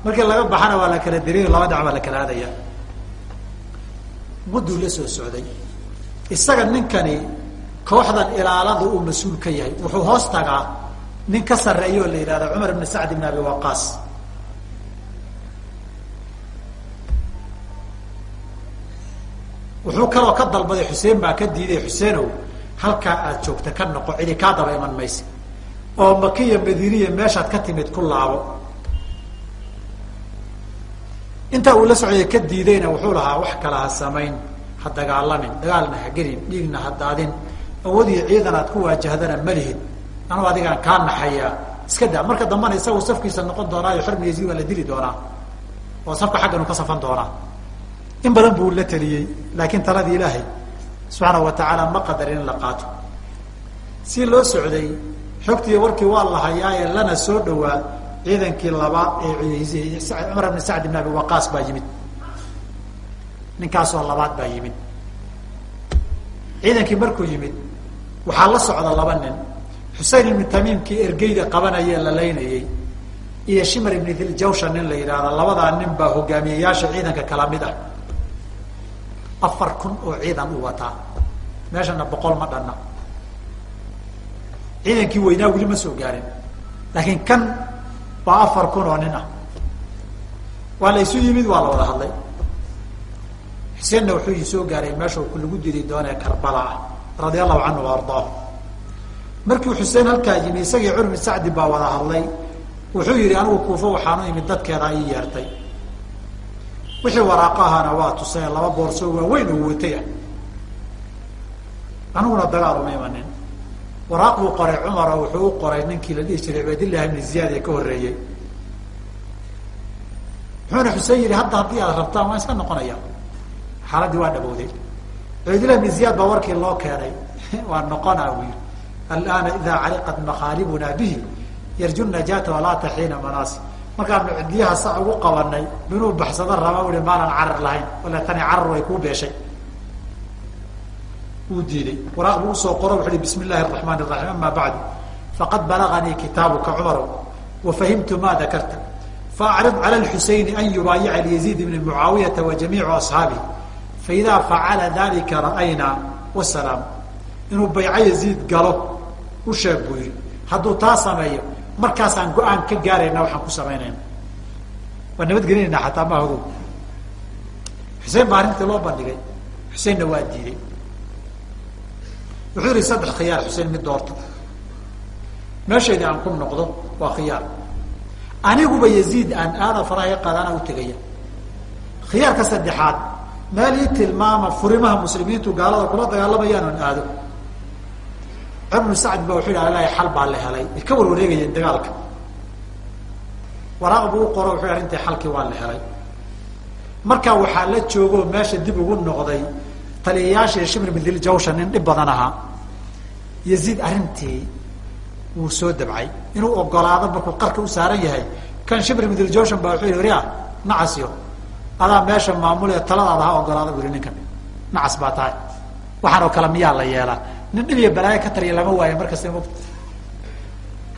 B: markii laga baxana waa la kala deriyo laba dhinac baa la kala aadaya mudduu la soo socday. Isaga ninkani kooxdan ilaalada uu mas'uul ka yahay. Wuxuu hoos tagaa nin ka sarreeya la yidhahda cumar ibn sacd ibn abi waqaas wuxuu kaloo ka dalbaday xuseen baa ka diiday xuseenow halkaa aad joogta ka noqo cidi kaa daba iman maysa oo makiya madiiniya meeshaad ka timid ku laabo intaa uu la socday ka diidayna wuxuu lahaa wax kala ha samayn. Ha dagaalamin dagaalna ha gelin dhiigna ha daadin. Awood iyo ciidan aad ku waajahdana ma lihid. Anuu adigaan kaa naxayaa iska daa marka dambana isagu safkiisa noqon doonaayo xormi yaziid waa la dili doonaa. Oo safka xagganu ka safan doonaa. In badan buu la teliyey laakiin taladii ilaahay subxaana wa tacaala ma qadarin in la qaato. Si loo socday xogtii warkii waa la hayaaye lana soo dhawaa ciidankii labaad ee cumar bn sacd ibn abi waqaas baa yimid. Ninkaasoo labaad baa yimid. Ciidankii markuu yimid waxaa la socda laba nin. Xusein ibnu tamiimkii ergeyda qabanayee la laynayey iyo shimar ibni diljawsha nin la yidhaahda labadaa nin baa hogaamiyeyaasha ciidanka kala mid ah. Afar kun oo ciidan u wataa. Meeshana boqol ma dhanna. Ciidankii weynaa weli ma soo gaarin. Laakiin kan waa afar kun oo nin ah. Waa la isu yimid waa la wada hadlay. Xuseenna wuxuu soo gaaray meesha ku lagu dili doonee karbala ah. Radia allahu canhu ardaahu markii xuseen halkaa yimi isagii curmi sacdi baa wada hadlay. Wuxuu yihi anigu kuufo waxaanu imid dadkeeda ii yeertay. Wixii waraaqahana waa tusay laba boorso waaweyn oo watay ah. Aniguna dagaal uma imanin waraaq buu qoray cumar wuxuu u qoray ninkii la dhihi jiray cubaydillahi ibni ziyaad ee ka horreeyey muxuuna xuseen yihi hadda haddii aad rabtaan waan iska noqonaya. Xaaladdii waa dhabowday. Cubaydillahi ibni ziyaad baa warkii loo keenay. [LAUGHS] Waa noqonaa buu yihi alana idaa caliqat makaalibuna bihi yarju najaata walaata xiina manaasi. Markaanu cidiyaha sa ugu qabanay inuu baxsado raba ui maanan carar lahayn wala tani carar way kuu beeshay wuu diiday. Waraaq buu u soo qoro wuxu uhi bismi illahi araxmaan raxiim ama bacdu. Faqad balaganii kitaabuka cumarow wafahimtu ma dakarta. Faacrid cala lxusayni an yubaayica lyaziid bni mucaawiyata wa asxaabihi. Faidaa facala dalika ra'aynaa wasalaam inuu bayco yaziid galo u sheeg buu yihi hadduu taa sameeyo markaasaan go'aan ka gaarayna waxaan ku samaynayna waa nabadgelinayna xataa ma hogow xuseen baa arrintii loo bandhigay. Xuseenna waa diiday wuxuu yihi saddex khiyaar xuseen mid doorta. Meeshaydii aan ku noqdo waa khiyaar. Aniguba yaziid aan aada faraha qaadaana u tegaya. Khiyaarka saddexaad meel ii tilmaama furimaha muslimiintu gaalada kula dagaalamayaan oon aado. Cumru sacd ba wuxuu yidhi ilahi xal baa la helay. Ay ka warwareegayeen dagaalka. Waraaq buu u qoro wuxuu arrintii xalkii waa la helay? Markaa waxaa la joogoo meesha dib ugu noqday taliyayaashii shimr bdiljawsha nin dhib badan ahaa yaziid arrintii wuu soo dabcay. Inuu ogolaado markuu qarka u saaran yahay kan shimr bdiljawshan baa wuxuu yihi wari ah nacasyo adaa meesha maamule taladaada ha ogolaada bu yihi ninkan. Nacas baa tahay. Waxaan oo kale miyaa la yeelaa. Nin dhib iyo balaayo ka taliya lama waayo markasta mot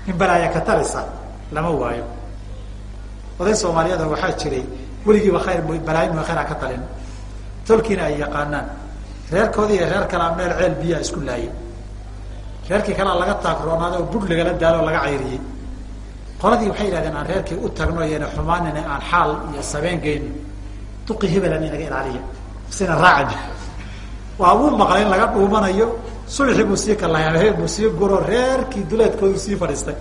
B: nin balaayo ka talisa lama waayo. Oday soomaaliyada waxaa jiray weligiiba khayr balaayo ma khayr ha ka talin. Tolkiina ay yaqaanaan. Reerkoodi iyo reer kalea meel ceel biyaa isku laayay reerkii kalea laga taagroonaada oo bur lagala daalo oo laga cayriyey. Qoladii waxay yidhahdeen aan reerkii u tagno iyana xumaanina aan xaal iyo sabeen geyno duqi hebelan inaga ilaaliya sina raacan. Waa wuu maqlay in laga dhuumanayo subaxii buu sii kalahay buu sii guro reerkii duleedkoodu sii fadhiistay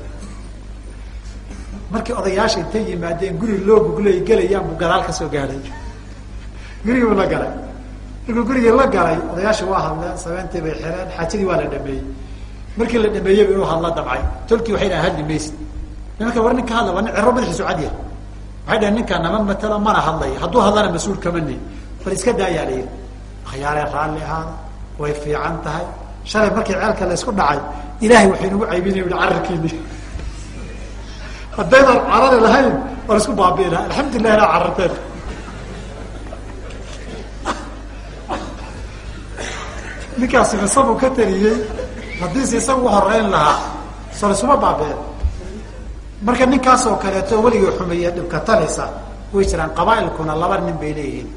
B: markii odayaasha intay yimaadeen guri loo guglay gelayaan buu gadaal ka soo gaadhay gurigii buu la galay. Markuu gurigii la galay odayaashii waa hadleen sabeentii bay xireen xaajadii waa la dhameeyey markii la dhameeyeyba inuu hadla damcay. Tolkii waxay dhahan hadli maysid nimanka war ninka hadla waa nin cero madaxiisu cadya waxay dhahen ninkaa nama matalo mana hadlayo hadduu hadlana mas'uul kama bal iska yidhi akhyaaree raalli ahaada way fiican tahay. Shalay markii ceelka la isku dhacay ilaahay waxay nagu caybinay i cararkiini [LAUGHS] haddaydan carari lahayn waan isku baabi'ina alxamdulilah inaa cararteen [LAUGHS] ninkaasi misabuu ka taliyey haddiise isagu horeyn lahaa sor isuma baabi'een marka ninkaas oo kaleeto weligii xumeeye dhibka talisa. Way jiraan qabaailkuna laba nin bay leeyihiin.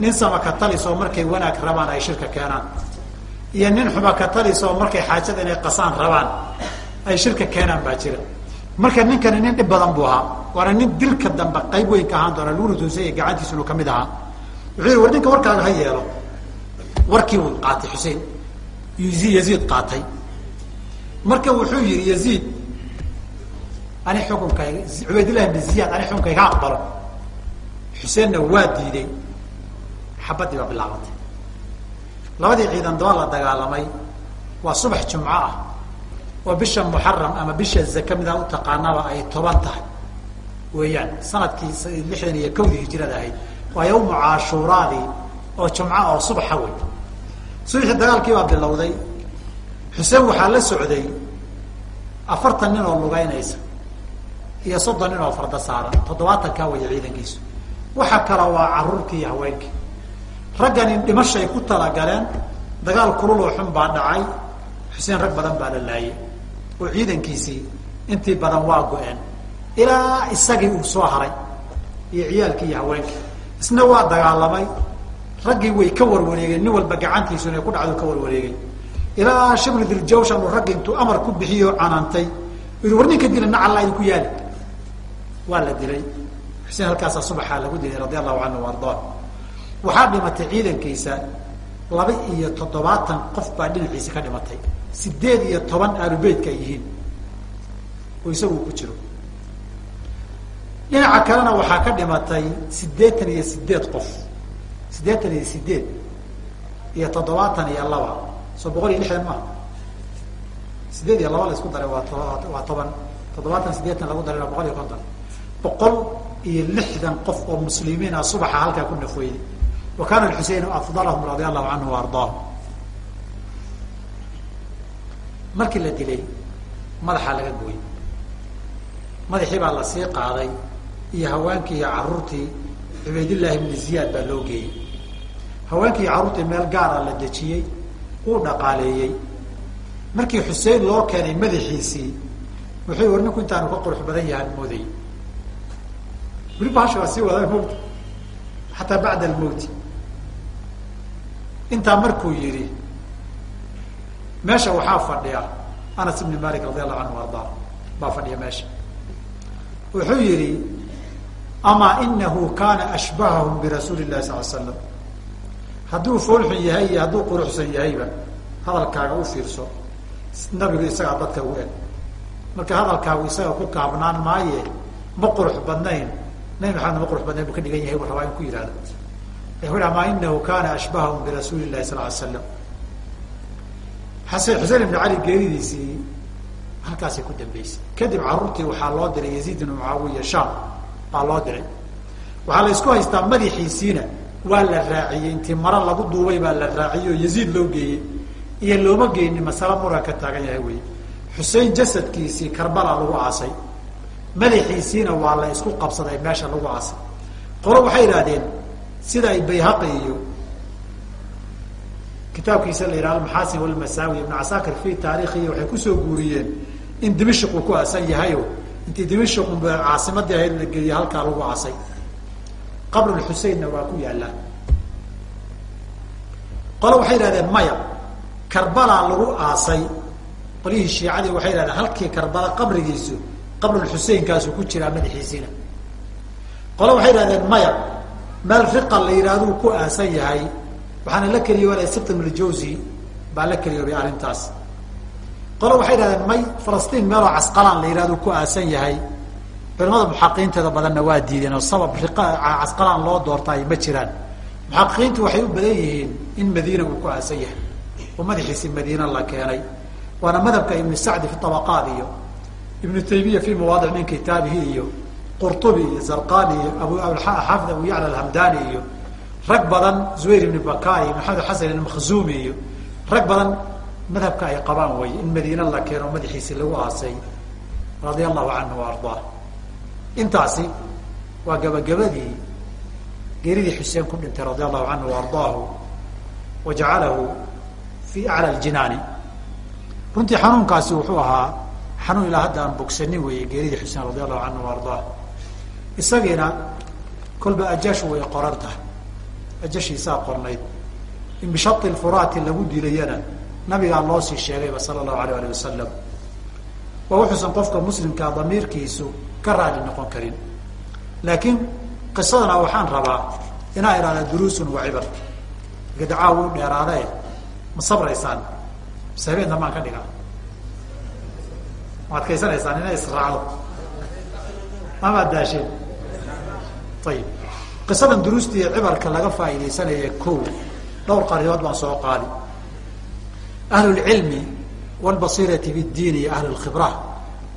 B: Nin sama ka talis markay wanaag rabaan ay shirka keenaan. Iyo nin xuma ka talis markay xaajada inay qasaan rabaan ay shirka keenaan baa jira. Marka ninkani nin dhib badan buu ahaa waana nin dilka dambe qayb weyn ka ahaan doona laguna tuunsanya gacantiisa inuu ka mid ahaa. Wuxuu war ninka warkaaga ha yeelo. Warkii uu qaatay xusein yaziid qaatay marka wuxuu yihi yaziid ani xukunkayga cubaydillahi bin ziyaad ani xukunkayga aqbalo. Xuseenna waa diiday xabadii baa bilaabatay labadii ciidan daba la dagaalamay. Waa subax jumco ah. Oo bisha muxaram ama bisha zaka midaa u taqaanaba ay toban tahay. Weeyaan sannadkii lixdan iyo kowdii hijirada ahayd. Waa yawmu caashuuraadii oo jumco oo subaxa wey subaxii dagaalkii baa bilowday xuseen waxaa la socday afartan nin oo lugeynaysa iyo soddon nin oo farda saaran toddobaatankaa waya ciidankiisu. Waxa kale waa caruurtii iyo haweenkii. Raggani dhimashay ku talagaleen dagaal kululoo xun baa dhacay. Xuseen rag badan baa la laayay. Oo ciidankiisii intii badan waa go-een. Ilaa isagii uu soo haray iyo ciyaalkii iyo haweenkii. Isna waa dagaalamay. Raggii way ka warwareegeen. Nin walba gacantiisu inay ku dhacdo ka warwareegay ilaa shibli diljawshan raggi intuu amar ku bixiyo canaantay. Yii war ninka dila nacalla idinku yaali. Waa la dilay. Xuseen halkaasaa subaxaa lagu dilay radia allahu canhu ardaa waxaa dhimatay ciidankiisa laba iyo toddobaatan qof baa dhinaciisa ka dhimatay. Sideed iyo toban aalubeytka ay yihiin. Oo isagu ku jiro. Dhinaca kalena waxaa ka dhimatay siddeetan iyo sideed qof. Siddeetan iyo sideed iyo toddobaatan iyo laba soo boqol iyo lixdan maaha sideed iyo laba la isku daray waa to waa toban. Toddobaatan sideetan lagu daray waa boqol iyo konton. Boqol iyo lixdan qof oo muslimiin ah subaxa halkaa ku nafweyday wa kana xusein afdalahum radia allahu canhu ardaahum. Markii la dilay madaxaa laga gooyey. Madaxii baa la sii qaaday iyo haweenkii iyo caruurtii cubaydillahi ibni ziyaad baa loo geeyey. Haweenkii iyo carruurtii meel gaara la dejiyey uu dhaqaaleeyey. Markii xusein loo keenay madaxiisii wuxuu war ninku intaanu ka qurux badan yahaan mooday. Weli bahasha waa sii wadaa mowt xataa bacda almowti intaa markuu yidhi meesha waxaa fadhiya anas ibni malik radi allahu canhu ardaa baa fadhiya meesha. Wuxuu yihi amaa inahu kana ashbahahum birasuuli llahi sal l slam hadduu foolxun yahay iyo hadduu quruxsan yahayba hadalkaaga u fiirso. Nabigu isagaa dadka ugu eg. Marka hadalkaagu isaga ku kaabnaan maaye ma qurux badnayn. Nabi maxamed ma qurux badnayn buu ka dhigan yahay buu rabaa in ku yihahdo wuxuu amaa inahu kana ashbahahum birasuuli llahi sal l slam xasen xuseen ibn cali geeridiisii halkaasay ku dambeysay kadib carruurtii waxaa loo diray yaziid ibn mucaawiya sham baa loo diray. Waxaa la isku haystaa madaxiisiina waa la raaciyey. Intii maro lagu duubay baa la raaciyey oo yaziid loo geeyey. Iyo looma geynin masale muran ka taagan yahay wey xusein jasadkiisii karbala lagu aasay. Madaxiisiina waa la isku qabsaday meesha lagu aasay. Qolo waxay idhahdeen sida ay bayhaqi iyo kitaabkiisa la yihahdo maxaasin walmasaawi ibnu casaakir fi taariikhihi waxay ku soo guuriyeen in dimashik uu ku aasan yahayo intii dimashik caasimadii ahayd la geliye halkaa lagu aasay qabrulxuseinna waa ku yaallaa qole waxay yidhahdeen maya karbala lagu aasay. Qolyihii shiicadii waxay yidhahdeen halkii karbala qabrigiisu qabrulxuseinkaasu ku jiraa madaxiisiina qole waxay yidhahdeen maya meel riqa la yidhahduu ku aasan yahay waxaana la keliyoobay sibtim ljawsi baa la keliyoobay arrintaas. Qole waxay yidhahdeen may falastiin meeloo casqalaan la yihahdo ku aasan yahay culamada muxaqiqiinteeda badanna waa diideen oo sabab casqalaan loo doortaay ma jiraan. Muxaqiqiintu waxay u badan yihiin in madiina uu ku aasan yahay oo madaxiisi madiina la keenay. Waana madhabka ibnu sacdi fi tabaqaat iyo ibnu taymiya fi mawaadic min kitaabihi iyo qurtubi iyo zarqani iyo abu xaafid abu yacla alhamdani iyo rag badan zuhayr ibn bakar iyo maxamed xasan almakhzumi iyo rag badan madhabka ay qabaan way in madiine la keeno madaxiisi lagu aasay radia allahu canhu ardaa intaasi waa gabagabadii geeridii xuseen ku dhintay radia allahu canhu ardaahu wa jacalahu fi acla ljinaani runtii xanuunkaasi wuxuu ahaa xanuun ilaa hadda aan bogsanin weeye geeridii xuseen radia allahu canhu ardaah isagiina kolba ajaashu way qoran tahay. Ajashiisaa qornayd. In bishai lagu dilayana nabigaa loo sii sheegayba sala allahu alayh alih wasalam waa wuxuusan qofka muslimkaa damiirkiisu ka raali noqon karin. Laakiin qisadana waxaan rabaa inaa ihahda duruusun wa cibar gadacaa wuu dheeraade ma sabraysaan? Mise habeen dambaan ka dhigaa. Ma adkaysanaysaan inay israacdo? Amaad daasheen ayib qisadan duruusta iyo cibarka laga faaidaysanaya ko dhowr qaryood baan soo qaadi. Ahlulcilmi walbasiirati biddiin iyo ahlulkhibra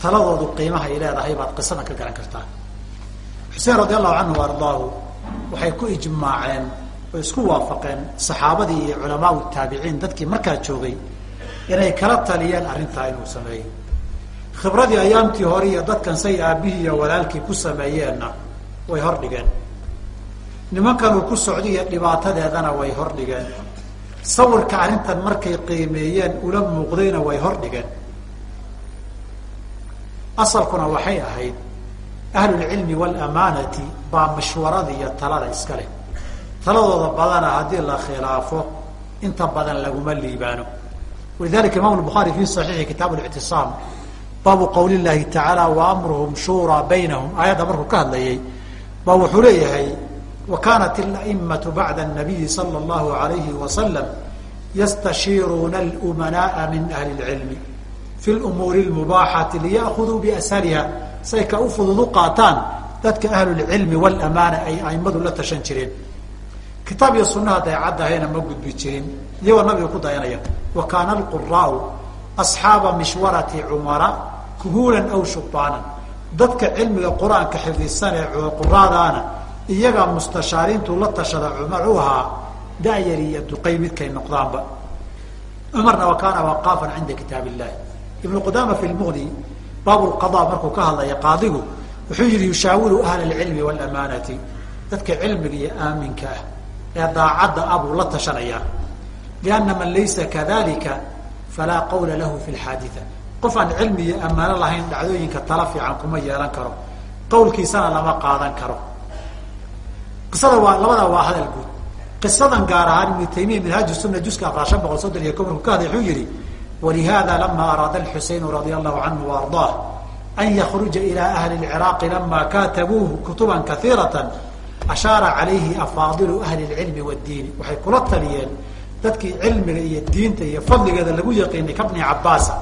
B: taladoodu qiimaha ay leedahay baad qisadan ka garan kartaa. Xuseen radi allahu canhu ardaahu waxay ku ijmaaceen oo isku waafaqeen saxaabadii iyo culamaau taabiciin dadkii markaa joogay inay kala taliyeen arrintaa inuu sameeyo khibradii ayaamtii hore iyo dadkan say aabihii iyo walaalkii ku sameeyeenna way hor dhigeen. Nimankan uu ku socday iyo dhibaatadeedana way hor dhigeen. Sawirka arrintan markay qiimeeyeen ula muuqdayna way hor dhigeen asalkuna waxay ahayd ahlulcilmi waalamaanati baa mashwarada iyo talada iska leh. Taladooda badana haddii la khilaafo inta badan laguma liibaano. Walidalika imam lbuhaari fi saxiixi kitaab lictisaam baabu qawli llahi tacaala wa amruhum shuuraa baynahum aayadda markuu ka hadlayay ba wuxuu leeyahay wa alaimatu bacda nabiyi sala allahu alayhi wasalam yastashiiruuna alumanaaa min ahli lcilmi fi lumuuri lmubaaxati liya'khuduu biashaliha say ka u fudud u qaataan dadka ahlulcilmi walamaana ay aimadu la tashan jireen kitaab iyo sunna hadday caddahayna ma gudbi jirin iyagoo nabiga ku dayanaya wa kaana alquraau asxaaba mishwarati cumara kuhuulan aw shubaanan dadka cilmiga qur'aanka xifdisan ee quraadaana iyagaa mustashaariintu la tashada cumar u ahaa dayar iyo duqay midkay noqdaanba cumarna wa kaana waqaafan cinda kitaab ibnu qudaama fi lmuqni baabu lqada markuu ka hadlaya qaadigu wuxuu yihi yushaawiru ahla alcilmi waalamaanati dadka cilmiga iyo aaminka ah ee daacadda ah buu la tashanayaa lianna man laysa kadalika falaa qawla lahu fi lxaaditha qof aan cilmi iyo ammaano lahayn dhacdooyinka tala fiican kuma yeelan karo. Qawlkiisana lama qaadan karo. Qisada waa labadaa waa hadal guud. Qisadan gaar ahaan ibnu taymiya minhaaju suna juska afar shan boqol soddon iyo ko ka hadlay wuxuu yihi walihada lama araada alxuseyn radia allahu canhu waardah an yakruja ila ahli lciraaqi lama katabuuhu kutuban kaiirata ashaara calayhi afaadilu ahli lcilmi wddiini waxay kula taliyeen dadkii cilmiga iyo diinta iyo fadligeeda lagu yaqiinay kabni cabaasa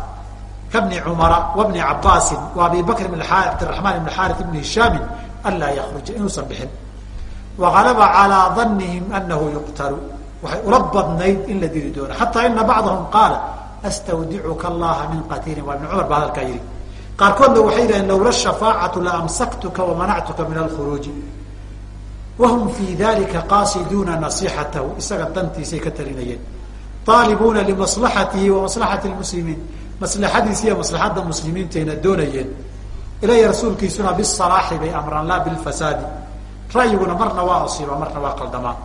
B: kabni cumara wabni cabaasin wa abi bakr bn cabdiraxmaan ibn xaari ibni hishaamin anlaa yakruja inuusan bixin wagalaba calaa danihim anahu yuqtalu waxay ula badnayd in la dili doono xataa ina bacdahum qaala astawdicuka allaha min qatiilin waa ibn cumar baa hadalkaa yihi qaarkoodna waxay yidhaheen lowla shafaacatu la amsaktuka wamanactuka min alkhuruuji wahum fii dalika qaasiduuna nasixatahu isaga dantiisay ka talinayeen aalibuuna limaslaxatihi wa maslaxati lmuslimiin maslaxadiisi iyo maslaxadda muslimiintayna doonayeen ilaya rasuulkiisuna bisalaaxi bay amraan laa bilfasaadi ra'yiguna marna waa asiiba marna waa qaldamaa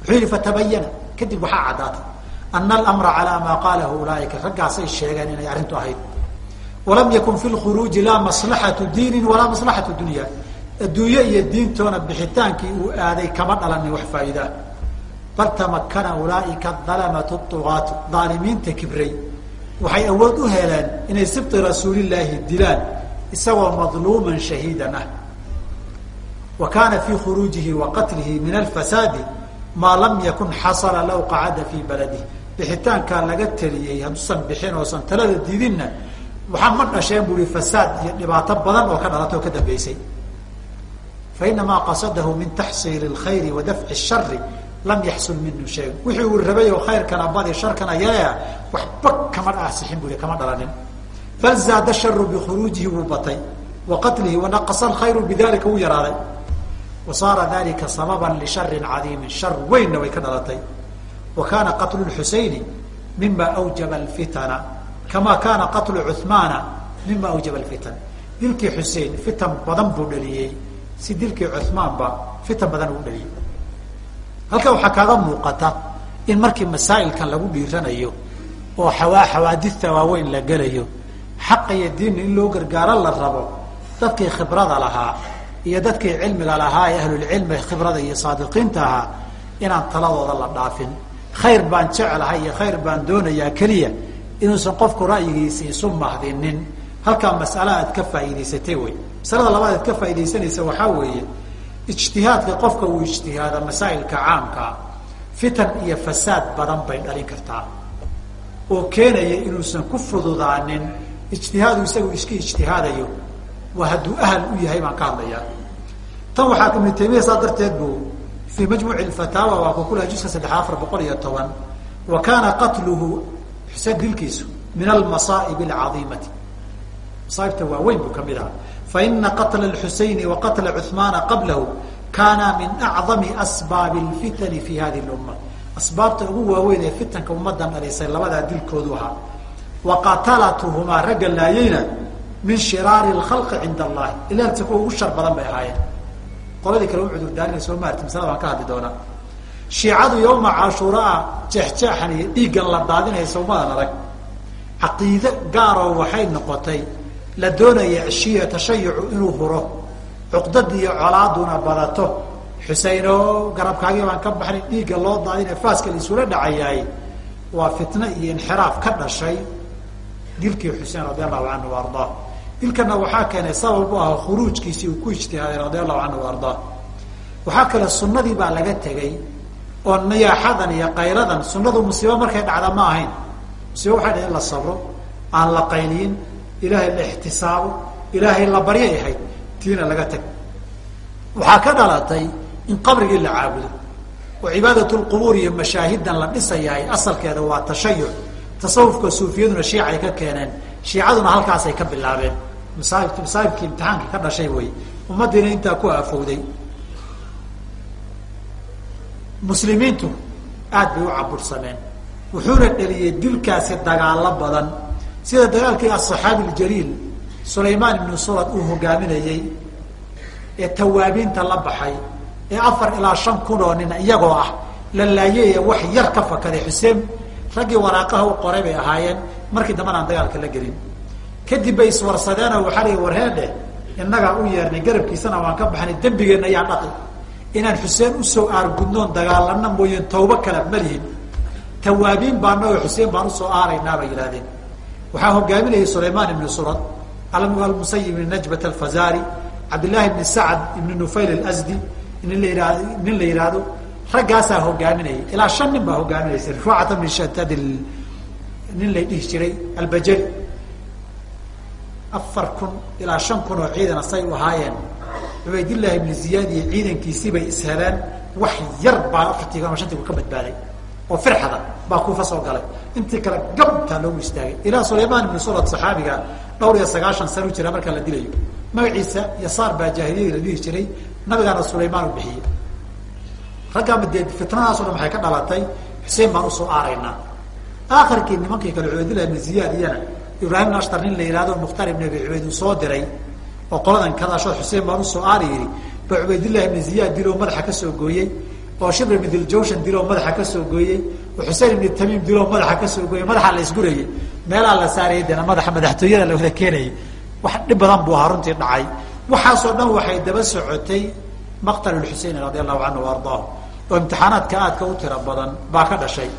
B: wuxuu yihi fatabayana kadib waxaa caddaatay ana alamra calaa maa qaalahu ulaaika raggaasay sheegeen inay arrintu ahayd walam yakun fi lkhuruuji laa maslaxatu diinin walaa maslaxatu dunya adduunye iyo diintoona bixitaankii uu aaday kama dhalanin wax faa'iidaa bal tamakana ulaaika dalamatu ugaatu daalimiinta kibray waxay awood u heleen inay sibti rasuulillaahi dilaan isagoo madluuman shahiidan ah wa kaana fii khuruujihi wa qatlihi min alfasaadi maa lam yakun xasala law qacada fii baladihi bixitaankaa laga teliyey hadduusan bixin oosan talada diidinna waxaa ma dhasheen bu i fasaad iyo dhibaato badan oo ka dhalatay oo ka dambeysay. Fainamaa qasadahu min taxsiili lkhayri wa dafci shari lam yaxsul minhu shay. Wixii uu rabay oo khayrkana badi sharkana yalea waxba kama asixin bu kama dhalanin. Bal zaada sharu bikhuruujihi wuu batay wa qatlihi wanaqasa alkhayru bidalika wuu yaraaday. Wa saara dalika sababan lisharin cadiimin shar weynna way ka dhalatay wa kaana qatlu xusayni mima awjaba alfitana kama kaana qatlu cuhmaana mima awjaba alfitan. Dilkii xusein fitan badan buu dhaliyey si dilkii cuhmaanba fitan badan uu dhaliyey. Halkaa waxaa kaaga muuqata in markii masaa'ilkan lagu dhiiranayo oo xawaa xawaadista waaweyn la gelayo xaqa iyo diinna in loo gargaaro la rabo dadkii khibrada lahaa iyo dadkii cilmiga lahaa ee ahlulcilmi khibrada iyo saadiqiinta ahaa taladooda la dhaafin khayr baan jeclahay iyo khayr baan doonayaa keliya inuusan qofku ra'yigiisa isu mahdinin halkaa mas'ala aad ka faa'iidaysatay wey masalada labaad aad ka faa'iidaysanaysa waxaa weeye ijtihaadka qofka uu ijtihaada masaa'ilka caamkaa fitan iyo fasaad badan bay dhalin kartaa. Oo keenaya inuusan ku fududaanin ijtihaadu isagu iska ijtihaadayo waa hadduu ahal u yahay baan ka hadlayaa. Tan waxaa ibnu taymiya saa darteed buu fii majmuuci fataawa waa ku kulaha juska saddex afar boqol iyo toban wa kaana qatluhu xuseen dilkiisu min almasaa'ib alcadiimati masaaibta waaweyn buu kamid ahaa faina qatla اxusayni wa qatla cuثmaana qablahu kaana min acdami asbaabi اlfitani fi hadi اlumma asbaabta ugu waaweyn ee fitanka ummadan dhalisay labadaa dilkoodu ahaa wa qatalatuhumaa ragga laayeyna min shiraari اlkhalqi cinda allahi ilaagta kuwa ugu shar badan bay ahaayeen qoladii kale u cudurdaarinay soo maarti maslada baan ka hadli doonaa. Shiicadu yawma cashuuraa jeexjeexan iyo dhiiggan la daadinaysa umadan adag caqiide gaaroo waxay noqotay la doonaya ashiya tashayucu inuu huro. Cuqdadii iyo colaaduna badato. Xuseyn oo garabkaagii baan ka baxnay dhiigga loo daadina faaska la isula waa fitno iyo inxiraaf ka dhashay. Dilkii xuseen radi allahu canhu ardaa dilkana waxaa keenay sabab u ah khuruujkiisii uu ku ijtihaaday radi allahu canhu ardaa. Waxaa kale sunnadii baa laga tegay oo niyaaxadan iyo qayladan sunnadu musiibo markay dhacda ma ahayn. Musiibo waxay dhahay in la sabro aan la qayliyin ilaahay la ixtisaabo ilaahay la baryay ahayd tiina laga tag waxaa ka dhalatay in qabrigii la caabudo oo cibaadat lqubuur iyo mashaahidan la dhisayahay asalkeeda waa tashayuc. Tasawufka suufiyaduna shiicay ka keeneen shiicaduna halkaasay ka bilaabeen masaaib masaa'ibkii imtixaankii ka dhashay wey ummadiina intaa ku aafowday. Muslimiintu aad bay u cabursameen wuxuuna dheliyey dilkaasi dagaalo badan. Sida dagaalkii asaxaabi ljaliil sulaymaan ibnu surad uu hogaaminayey ee tawaabiinta la baxay ee afar ilaa shan kun oo nin iyagoo ah la laayay wax yar ka fakaday xuseen raggii waraaqaha u qoray bay ahaayeen. Markii dambana aan dagaalka la gelin kadib bay iswarsadeenoo waxaa lii warheedhe innagaa u yeernay garabkiisana waan ka baxnay dembigeenna ayaa dhaqi. Inaan xuseen u soo aargudnoon dagaalana mooyeen tawbo kale malihin tawaabiin baanao xuseen baan u soo aaraynaa bay yidhahdeen waxaa hogaaminayay sulaymaan ibnu surad almusayib ibn najbat alfazari cabdillaahi ibni sacad ibni nufayl alasdi nin la yihahdo nin raggaasaa hogaaminayay. Ilaa shan nin baa hogaaminaysa rifaacata min shatad nin la dhihi jiray albajali afar kun ilaa shan kun oo ciidana say u ahaayeen. Cubaydillahi ibni ziyaad iyo ciidankiisii bay isheleen wax yar baa afartii ama shantii ku ka badbaaday. Oo firxada baa kuufa soo galay. Intii kale gabtaa loogu istaagay. Ilaa sulaymaan ibnu surad saxaabiga dhowr iyo sagaashan sano u jira markaa la dilayo. Magaciisa yasaar baa jaahiliyadii la dhihi jiray. Nabigaana sulaymaan u bixiyey. Raggaama dee fitnadaaso dhan ka dhalatay? Xuseen baan u soo aaraynaa. Aakhirkii nimankii kale cubaydillahi ibni ziyaad iyana ibraahim nashtar nin la yihahdo mukhtaar ibn abi cubayd uu soo diray oo qoladan xuseen baan u soo aari yidhi ba cubaydillahi ibni ziyaad diloo madaxa ka soo gooyey oo shibr ibn diljawshan diloo madaxa ka soo gooyey oo xusein ibni tamiim diloo madaxa ka soo gooyey madaxa la meelaa la saarayay dena madaxa madaxtooyada la wada keenayay wax dhib badan buu ahaa runtii dhacay. Waxaasoo dhan waxay daba socotay maqtal lxusein radi allahu canhu ardaahu oo imtixaanaadka aadka u tira badan baa ka dhashay.